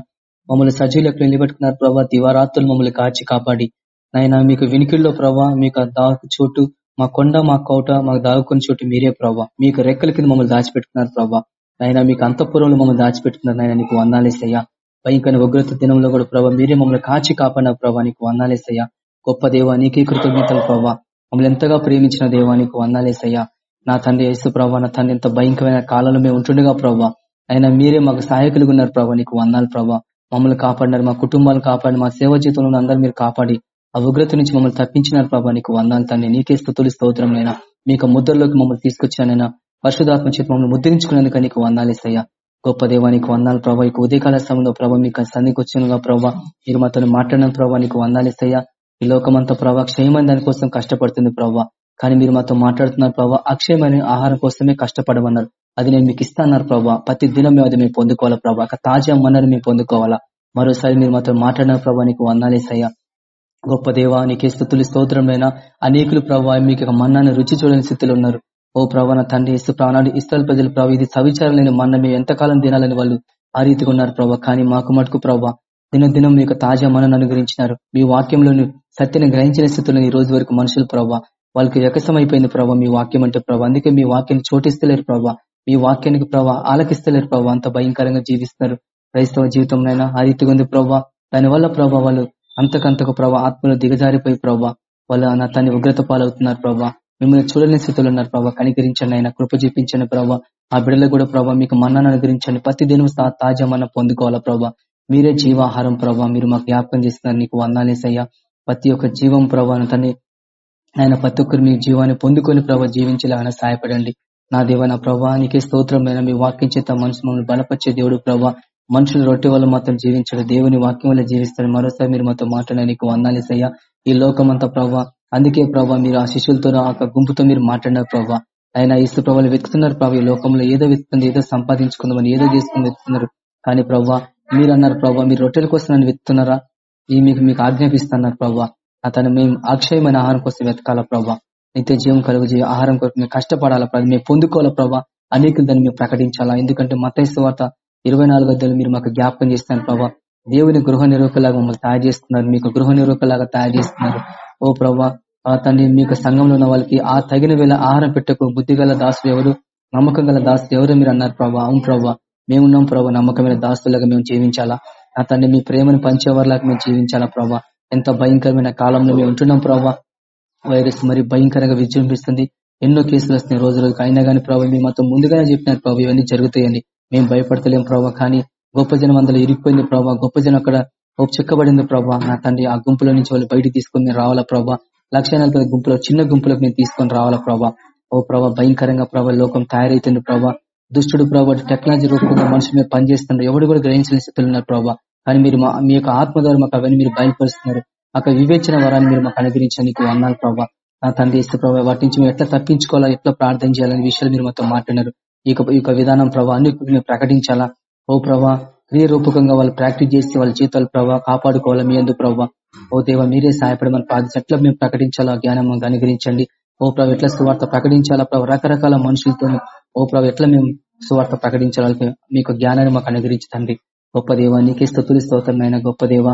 మమ్మల్ని సజీలకు నిలబెట్టుకున్నారు ప్రభా దివారాత్రులు మమ్మల్ని కాచి కాపాడి. నైనా మీకు వినికిల్లో ప్రభా మీకు దాకు చోటు మా కొండ మా కోట మాకు దాగుకున్న చోటు మీరే ప్రభావ మీకు రెక్కల కింద మమ్మల్ని దాచిపెట్టుకున్నారు ప్రభా ఆయన మీకు అంతఃపురంలో మమ్మల్ని దాచిపెట్టుకున్నారు నాయన నీకు వందాలేసయ్యా భయంకర ఉగ్రత దినంలో కూడా ప్రభావ మీరే మమ్మల్ని కాచి కాపాడిన ప్రభావ నీకు వందాలేసయ్యా గొప్ప దేవ నీకే కృతజ్ఞతలు ప్రభావ మమ్మల్ని ఎంతగా ప్రేమించిన దేవా నీకు వందాలేసయ్యా నా తండ్రి యేసు ప్రభా నా తండ్రి ఎంత భయంకరమైన కాలంలో మేము ఉంటుండగా ప్రభా అయినా మీరే మాకు సహాయకులుగా ఉన్నారు ప్రభావ నీకు వందాలు ప్రభా మమ్మల్ని కాపాడినారు మా కుటుంబాలు కాపాడి మా సేవ జీవితంలో అందరూ మీరు కాపాడి. ఆ ఉగ్రత నుంచి మమ్మల్ని తప్పించినారు ప్రభా. నీకు వందాలు తండ్రి. నీకే స్థుతులు స్తోత్రం నైనా మీకు ముద్రలోకి మమ్మల్ని తీసుకొచ్చానైనా పరిశుధాత్మ చేతి మమ్మల్ని ముద్రించుకునేందుకు నీకు వందాలేసయ్యా గొప్ప దేవానికి వందాలు ప్రభావ ఇక ఉదయకాల సమయంలో ప్రభావ మీకు సన్నిధికి వచ్చినగా ప్రభావ మీరు మాతో మాట్లాడిన ప్రభావానికి నీకు ఇస్తాయా? ఈ లోకమంతా ప్రభావ క్షయమైన దానికోసం కష్టపడుతుంది ప్రభావ కానీ మీరు మాతో మాట్లాడుతున్నారు ప్రభావ అక్షయమైన ఆహారం కోసమే కష్టపడమన్నారు. అది నేను మీకు ఇస్తాన్నారు ప్రభావ ప్రతి దినం మేము అది మేము పొందుకోవాలా ప్రభావ తాజా మన్నని మేము పొందుకోవాలా? మరోసారి మీరు మాతో మాట్లాడిన ప్రభావానికి నీకు వందాలేసయ్యా గొప్ప దేవా నీకే స్థుతులు స్తోత్రంలో అనేకులు ప్రభావ మీకు మన్నాన్ని రుచి చూడని స్థితిలో ఉన్నారు. ఓ ప్రభా నా తండ్రి ఇస్తు ప్రాణాలు ఇస్తాల ప్రజలు ప్రభావ ఇది సవిచారం లేని మన్న మేము ఎంతకాలం తినాలని వాళ్ళు ఆ రీతిగా ఉన్నారు ప్రభావ కానీ మాకు మటుకు ప్రభావ దినదినం మీకు తాజా మనను అనుగ్రహించినారు. మీ వాక్యంలోని సత్యని గ్రహించిన స్థితిలో ఈ రోజు వరకు మనుషులు ప్రభావ వాళ్ళకి వ్యకసమైపోయింది ప్రభావ మీ వాక్యం అంటే ప్రభావ అందుకే మీ వాక్యాన్ని చోటిస్తలేరు ప్రభావ మీ వాక్యానికి ప్రభావ ఆలకిస్తలేరు ప్రభావ అంత భయంకరంగా జీవిస్తున్నారు. క్రైస్తవ జీవితంలో ఆ రీతిగా ఉంది ప్రభావ దానివల్ల ప్రభావ వాళ్ళు అంతకంతకు ప్రభా ఆత్మలో దిగజారిపోయి ప్రభా వాళ్ళు నా తన్ని ఉగ్రత పాలవుతున్నారు ప్రభా మిమ్మల్ని చూడలేని స్థితిలో ఉన్నారు ప్రభా కనికరించండి ఆయన కృప చూపించండి ప్రభావ ఆ బిడ్డలు కూడా ప్రభా మీకు మన్నాను అనుగ్రహించండి. ప్రతి దినం తాజా మన్నం పొందుకోవాలా ప్రభా. మీరే జీవాహారం ప్రభా మీరు మాకు జ్ఞాపకం చేస్తున్నారు నీకు వందాలేసయ్యా ప్రతి ఒక్క జీవం ప్రభావ తన్ని ఆయన ప్రతి ఒక్కరు మీ జీవాన్ని పొందుకొని ప్రభా జీవించేలాగా సహాయపడండి. నా దేవ నా ప్రభా నీకే స్తోత్రం మీ వాక్యం చేత మనసు మమ్మల్ని బలపరిచే దేవుడు ప్రభా మనుషులు రొట్టె వల్ల మాత్రం జీవించడు. దేవుని వాక్యం వల్ల జీవిస్తాడు. మరోసారి మీరు మాతో మాట్లాడడానికి నీకు వందాలేసయ్యా ఈ లోకమంతా ప్రభావ అందుకే ప్రభావ మీరు ఆ శిష్యులతో ఆ గుంపుతో మీరు మాట్లాడినారు ప్రభావ ఆయన ఇసు ప్రభావం వెతుకుతున్నారు ప్రభావ ఈ లోకంలో ఏదో వెతుకుంది ఏదో సంపాదించుకుందామని ఏదో చేసుకుని వెతుకుతున్నారు. కానీ ప్రభావ మీరు అన్నారు ప్రభావ మీరు రొట్టెల కోసం నన్ను వెతుకుతున్నారా? ఈ మీకు మీకు ఆజ్ఞాపిస్తున్నారు ప్రభావ అతను మేము అక్షయమైన ఆహారం కోసం వెతకాలా ప్రభావ నిత్య జీవం కలుగు ఆహారం కోసం మేము కష్టపడాలా ప్రభావ మేము పొందుకోవాలా ప్రభావ అనేక దాన్ని మేము ప్రకటించాలా? ఎందుకంటే మత వార్త ఇరవై నాలుగు మీరు మాకు జ్ఞాపకం చేస్తున్నారు ప్రభావ దేవుని గృహ నిరూపలాగా మమ్మల్ని తయారు చేస్తున్నారు మీకు గృహ నిరూపలాగా తయారు చేస్తున్నారు. ఓ ప్రభా తండ్రి మీకు సంఘంలో ఉన్న వాళ్ళకి ఆ తగిన వేళ ఆహారం పెట్టకు బుద్ధి గల దాసులు ఎవరు నమ్మకం గల దాసులు ఎవరు మీరు అన్నారు ప్రభా. అవును ప్రభా. మేమున్నాం ప్రభా. నమ్మకమైన దాసులాగా మేము జీవించాలా? నా తండ్రి మీ ప్రేమను పంచేవారిలాగా మేము జీవించాలా ప్రభా? ఎంత భయంకరమైన కాలంలో మేము ఉంటున్నాం ప్రభా. వైరస్ మరి భయంకరంగా విజృంభిస్తుంది. ఎన్నో కేసులు వస్తున్నాయి రోజు రోజుకి. అయినా కానీ ప్రభావ మీ మాతో ముందుగానే చెప్పినారు ప్రభావ ఇవన్నీ జరుగుతాయని. మేము భయపడతలేం ప్రభావ కానీ గొప్ప జనం అందులో ఇరిగిపోయింది ప్రభావ గొప్ప జనం అక్కడ ఓ చెక్కబడింది ప్రభా. నా తండ్రి ఆ గుంపులో నుంచి వాళ్ళు బయటికి తీసుకొని రావాలా ప్రభా? లక్ష గుంపులో చిన్న గుంపులకు మేము తీసుకొని రావాలా ప్రభా? ఓ ప్రభా భయంకరంగా ప్రభా లోకం తయారైతుంది ప్రభా. దుష్టుడు ప్రభా టెక్నాలజీ రూపంగా మనుషుల మీద పనిచేస్తున్నారు ఎవరు కూడా గ్రహించిన స్థితిలో ఉన్నారు ప్రభా. కానీ మీరు మీ యొక్క ఆత్మ ద్వారా మాకు అవన్నీ మీరు బయలుపరుస్తున్నారు. అక్కడ వివేచన వరాన్ని మీరు మాకు అనుగ్రహించడానికి అన్నారు ప్రభా. నా తండ్రి ఇస్తే ప్రభావ వాటి నుంచి మేము ఎట్లా తప్పించుకోవాలా ఎట్లా ప్రార్థన చేయాలనే విషయాలు మీరు మాతో మాట్లాడినారు. ఈ యొక్క విధానం ప్రభావ అన్ని ప్రకటించాలా? ఓ ప్రభా క్రియ రూపకంగా వాళ్ళు ప్రాక్టీస్ చేసి వాళ్ళ జీవితాలు ప్రభావ కాపాడుకోవాలి మీ ఎందుకు ప్రభావ ఓ దేవ మీరే సహాయపడమని ప్రార్థించి ఎట్లా మేము ప్రకటించాలా? జ్ఞానం అనుగ్రహించండి. ఓ ప్రభు ఎట్లా సువార్త ప్రకటించాలా ప్రభు? రకరకాల మనుషులతో ఓ ప్రభు ఎట్లా మేము సువార్త ప్రకటించాలి? మీకు జ్ఞానాన్ని మాకు అనుగ్రహించండి గొప్ప దేవ నీకే స్థుతులు స్తోత్రమైన గొప్ప దేవ.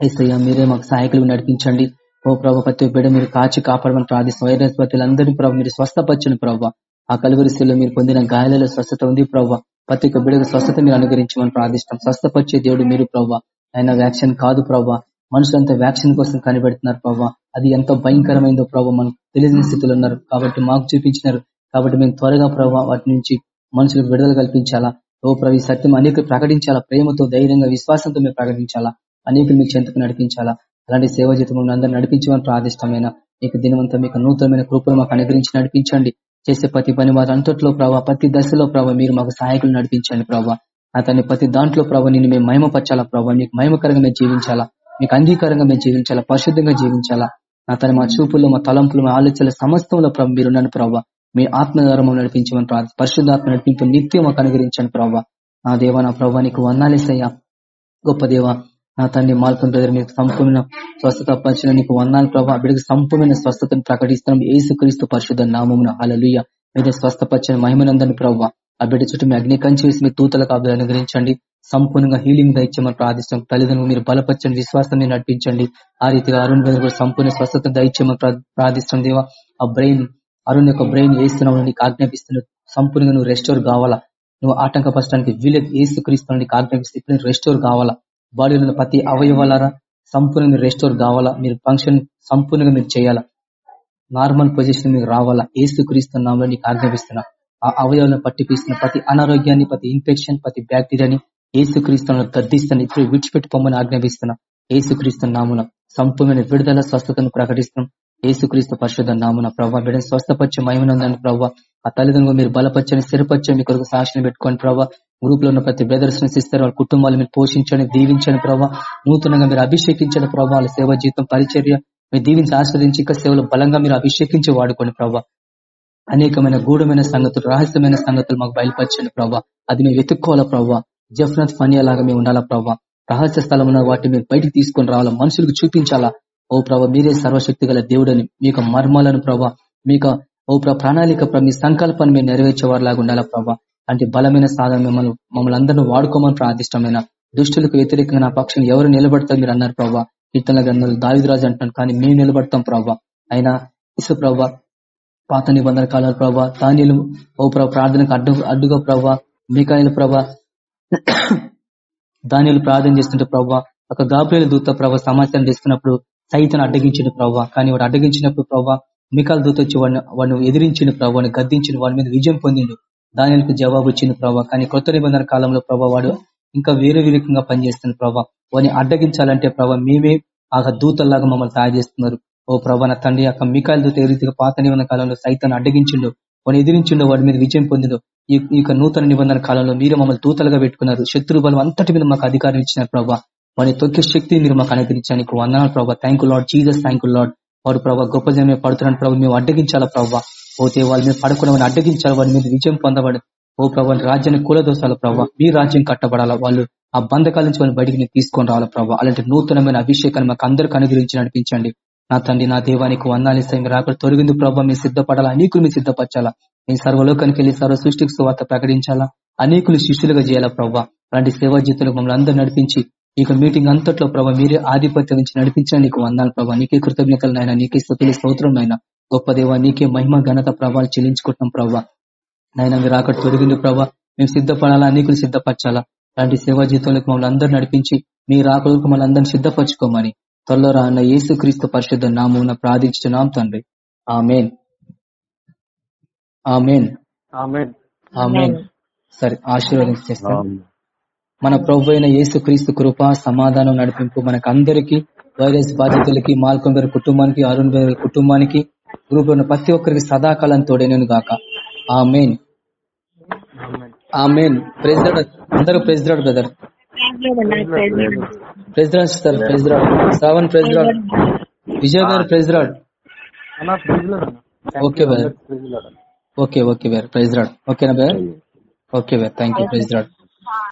ఏసయ్య మీరే మాకు సహాయకులు నడిపించండి. ఓ ప్రభు ప్రతి బిడ్డ మీరు కాచి కాపాడమని ప్రార్థిస్తాం వైరస్ ప్రతిలందరినీ ప్రభు మీరు స్వస్థపచ్చని ప్రభావ ఆ కలువరిశీల్లో మీరు పొందిన గాయాలలో స్వస్థత ఉంది ప్రవ్వ. ప్రతి ఒక్క బిడకు స్వస్థత మీరు అనుగ్రహించమని ప్రార్థిస్తాం స్వస్థపరిచే దేవుడు మీరు ప్రవ్వ. ఆయన వ్యాక్సిన్ కాదు ప్రభావ మనుషులంతా వ్యాక్సిన్ కోసం కనిపెడుతున్నారు ప్రవ్వ. అది ఎంత భయంకరమైందో ప్రభావ మనకు తెలియని స్థితిలో ఉన్నారు కాబట్టి మాకు చూపించినారు. కాబట్టి మేము త్వరగా ప్రభావ వాటి నుంచి మనుషులకు విడుదల కల్పించాలా? ఓ ప్రభు సత్యం అనేక ప్రకటించాలా? ప్రేమతో ధైర్యంగా విశ్వాసంతో మేము ప్రకటించాలా? అనేకులు మీకు చెంతకు నడిపించాలా? అలాంటి సేవా జీతం అందరూ నడిపించమని ప్రార్థిష్టమైన మీకు దినవంతా మీకు నూతనమైన కృపలు మాకు అనుగ్రహించి నడిపించండి. చేసే ప్రతి పని వారి అంతట్లో ప్రభావ ప్రతి దశలో ప్రభావ మీరు మాకు సహాయకులు నడిపించండి ప్రభావ అతన్ని ప్రతి దాంట్లో ప్రభావ నేను మేము మహిమపరచాలా ప్రభావ మీకు మహిమకరంగా మేము జీవించాలా మీకు అంగీకారంగా మేము జీవించాలా పరిశుద్ధంగా జీవించాలా. అతని మా చూపుల్లో మా తలంపులు మా ఆలోచనల సమస్తంలో ప్రభావ మీరున్నాను ప్రభావ మీ ఆత్మధారమం నడిపించమని ప్రభావ పరిశుద్ధాత్మ నడిపింపు నిత్యం మాకు అనుగ్రహించండి ప్రభావ నా దేవ నా ప్రభావ నీకు వందాలేసయ్యా గొప్ప దేవ నా తండ్రి మాల్కొన్ బ్రదర్ మీకు సంపూర్ణ స్వస్థత పంచిన నీకు వందాలు ప్రభావ బిడ్డకు సంపూర్ణ స్వస్థతను ప్రకటిస్తున్నాం. ఏసు క్రీస్తు పరిశుద్ధ నామమున. హలలుయ మీద స్వస్థపరిచిన మహిమనందని ప్రభావ ఆ బిడ్డ చుట్టూ మీ అగ్ని కంచి వేసి మీ తూతలకు కాపులు అనుగ్రహించండి. సంపూర్ణంగా హీలింగ్ దయచేయమని ప్రార్థిస్తాం తల్లిదండ్రులు మీరు బలపరచండి. విశ్వాసాన్ని నడిపించండి. ఆ రీతిగా అరుణ్ బ్రదర్ కూడా సంపూర్ణ స్వస్థత దయచేయమని ప్రార్థిస్తాం దేవా. ఆ బ్రెయిన్ అరుణ్ యొక్క బ్రెయిన్ వేస్తున్నావు నీకు ఆజ్ఞాపిస్తున్నావు సంపూర్ణంగా నువ్వు రెస్టోర్ కావాలా? నువ్వు ఆటంకపరచడానికి వీలు ఏసు క్రీస్తు నీకు ఆజ్ఞాపిస్తే ఇప్పుడు రెస్టోర్ కావాలా? బాడీలో ప్రతి అవయవాలారా సంపూర్ణంగా రెస్టోర్ కావాలా? మీరు ఫంక్షన్ సంపూర్ణంగా మీరు చేయాలా? నార్మల్ పొజిషన్ మీకు రావాలా? ఏసు క్రీస్తున్నాంలో నీకు ఆజ్ఞాపిస్తున్నా. ఆ అవయవాలను పట్టిపిస్తున్న ప్రతి అనారోగ్యాన్ని ప్రతి ఇన్ఫెక్షన్ ప్రతి బ్యాక్టీరియాని ఏసు క్రీస్తులను గద్దిస్తాను. ఇప్పుడు విడిచిపెట్టుకోమని ఆజ్ఞాపిస్తున్నా. ఏసు క్రీస్తున్నామున సంపూర్ణ విడుదల స్వస్థతను ప్రకటిస్తున్నాం. ఏసుక్రీస్తు పరిశుద్ధ నామున ప్రభావ బిడ్డను స్వస్థపరిచే మహిమనందని ప్రభావ ఆ తల్లిదండ్రులు మీరు బలపరచని స్థిరపరచని మీ కొరకు సాక్షిని పెట్టుకోండి ప్రభావ గ్రూప్లో ఉన్న ప్రతి బ్రదర్స్ని వాళ్ళ కుటుంబాలు మీరు పోషించండి దీవించండి ప్రభావ నూతనంగా మీరు అభిషేకించండి ప్రభావ వాళ్ళ సేవ జీవితం పరిచర్య మీరు దీవించి ఆస్వాదించి ఇంకా సేవలు బలంగా మీరు అభిషేకించి వాడుకోండి ప్రభావ అనేకమైన గూఢమైన సంగతులు రహస్యమైన సంగతులు మాకు బయలుపరచండి ప్రభావ అది మేము వెతుక్కోవాలా ప్రభావ జఫ్నత్ ఫనియా లాగా మేము ఉండాలా ప్రభావ రహస్య స్థలం ఉన్న వాటిని మీరు బయటికి తీసుకొని రావాలా? మనుషులకు చూపించాలా? ఓ ప్రభ మీరే సర్వశక్తి గల దేవుడని మీకు మర్మాలను ప్రభా మీకు ఓ ప్ర ప్రణాళిక మీ సంకల్పాన్ని మీరు నెరవేర్చేవారిలాగా ఉండాలా ప్రభా? అంటే బలమైన సాధన మిమ్మల్ని మమ్మల్ని అందరినీ వాడుకోమని ప్రార్థిష్టమైన దుష్టులకు వ్యతిరేకంగా నా పక్షం ఎవరు నిలబడతారు మీరు అన్నారు ప్రభా. కీర్తన గ్రంథాలు దావిదరాజు అంటున్నాను కానీ మేము నిలబడతాం ప్రభా. అయినా ఇసు ప్రభా పాత నిబంధన కాలాల ప్రభా తానీలు ఓ ప్రభ ప్రార్థనకు అడ్డు అడ్డుగా ప్రభా మీకాయల ప్రభా దానిలు ప్రార్థన చేస్తుంటే ప్రభా ఒక గాబ్రేలు దూత ప్రభా సమాచారం తీసుకున్నప్పుడు సైతను అడ్డగించిన ప్రభావ కానీ వాడు అడ్డగించినప్పుడు ప్రభావ మికాల దూత వచ్చి వాడిని వాడిని ఎదిరించిన ప్రభావాన్ని గద్దించిన వాడి మీద విజయం పొందిండు. దానికి జవాబు ఇచ్చిన ప్రభావ కానీ కొత్త నిబంధన కాలంలో ప్రభావ వాడు ఇంకా వేరే విరకంగా పనిచేస్తున్న ప్రభావ వాడిని అడ్డగించాలంటే ప్రభావ మేమే ఆ దూతల్లాగా మమ్మల్ని తయారు చేస్తున్నారు. ఓ ప్రభా నా తండ్రి యొక్క మికాయల దూత ఏ రీతిగా పాత నిబంధన కాలంలో సైతాన్ని అడ్డగించిండు వాడిని ఎదిరించిండు వాడి మీద విజయం పొందిండు. ఈ యొక్క నూతన నిబంధన కాలంలో మీరు మమ్మల్ని దూతలుగా పెట్టుకున్నారు. శత్రు బలం అంతటి మీద మాకు అధికారం ఇచ్చినారు ప్రభావ వారి తొక్కే శక్తి మీరు మాకు అనుగ్రహించడానికి వందనాలు ప్రభావ thank Lord Jesus thank Lord వాడు ప్రభావ గొప్ప జనం పడుతున్నాను ప్రభావ మేము అడ్డగించాలా ప్రభావ పోతే వాళ్ళు మేము పడకుండా అడ్డగించాలి వాడి మీద విజయం పొందబడి ఓ ప్రభావ రాజ్యాన్ని కూలదోసాల ప్రభావ మీ రాజ్యం కట్టబడాలా వాళ్ళు ఆ బంధకాల నుంచి వాళ్ళు బయటికి తీసుకొని రావాలా ప్రభావ అలాంటి నూతనమైన అభిషేకాన్ని మాకు అందరికి అనుగ్రహించి నడిపించండి నా తండ్రి నా దేవానికి వందాలిస్తే మీరు అక్కడ తొలగింది ప్రభావ మీరు సిద్ధపడాలా అనేకులు మీరు సిద్ధపరచాలా నేను సర్వలోకానికి వెళ్ళి సర్వ సృష్టికి సువార్త ప్రకటించాలా అనేకులు శిష్యులుగా చేయాలా ప్రభావ అలాంటి సేవా జీతులు మమ్మల్ని అందరూ నడిపించి ఇక మీటింగ్ అంతట్లో ప్రభావ మీరే ఆధిపత్యం నుంచి నడిపించిన నీకు వందాలు ప్రభావ నీకే కృతజ్ఞతలు నాయన నీకే స్థుతులు స్తోత్రం నాయన. గొప్ప దేవ నీకే మహిమ ఘనత ప్రభావాలు చెల్లించుకుంటున్నాం ప్రభావ నాయన మీరు అక్కడ తొలగింది ప్రభావ మేము సిద్ధపడాలా అనేకులు సిద్ధపరచాలా? అలాంటి సేవా జీవితంలోకి మమ్మల్ని అందరూ నడిపించి మీ రాకలకు మమ్మల్ని అందరినీ సిద్ధపరచుకోమని త్వరలో రాన్న యేసు క్రీస్తు పరిశుద్ధ నామం ప్రార్థించున్నాం తండ్రి. ఆమెన్. ఆమెన్. ఆమెన్. సరే ఆశీర్వదించేస్తాం మన ప్రభు అయిన యేసు క్రీస్తు కృప సమాధానం నడిపింపు మనకు అందరికీ వైరస్ బాధితులకి మాల్కొం గారి కుటుంబానికి అరుణ్ గారి కుటుంబానికి గ్రూప్ ఉన్న ప్రతి ఒక్కరికి సదాకాలం తోడేను గాక ఆ మెయిన్ ఆ మెయిన్ ప్రెసిడెంట్ అందరూ president brother president sir president Shravan president Vijay గారు president okay brother okay okay prize rod ఓకేనా బ్రదర్ ఓకే వేర్ థ్యాంక్ యూ రాడ్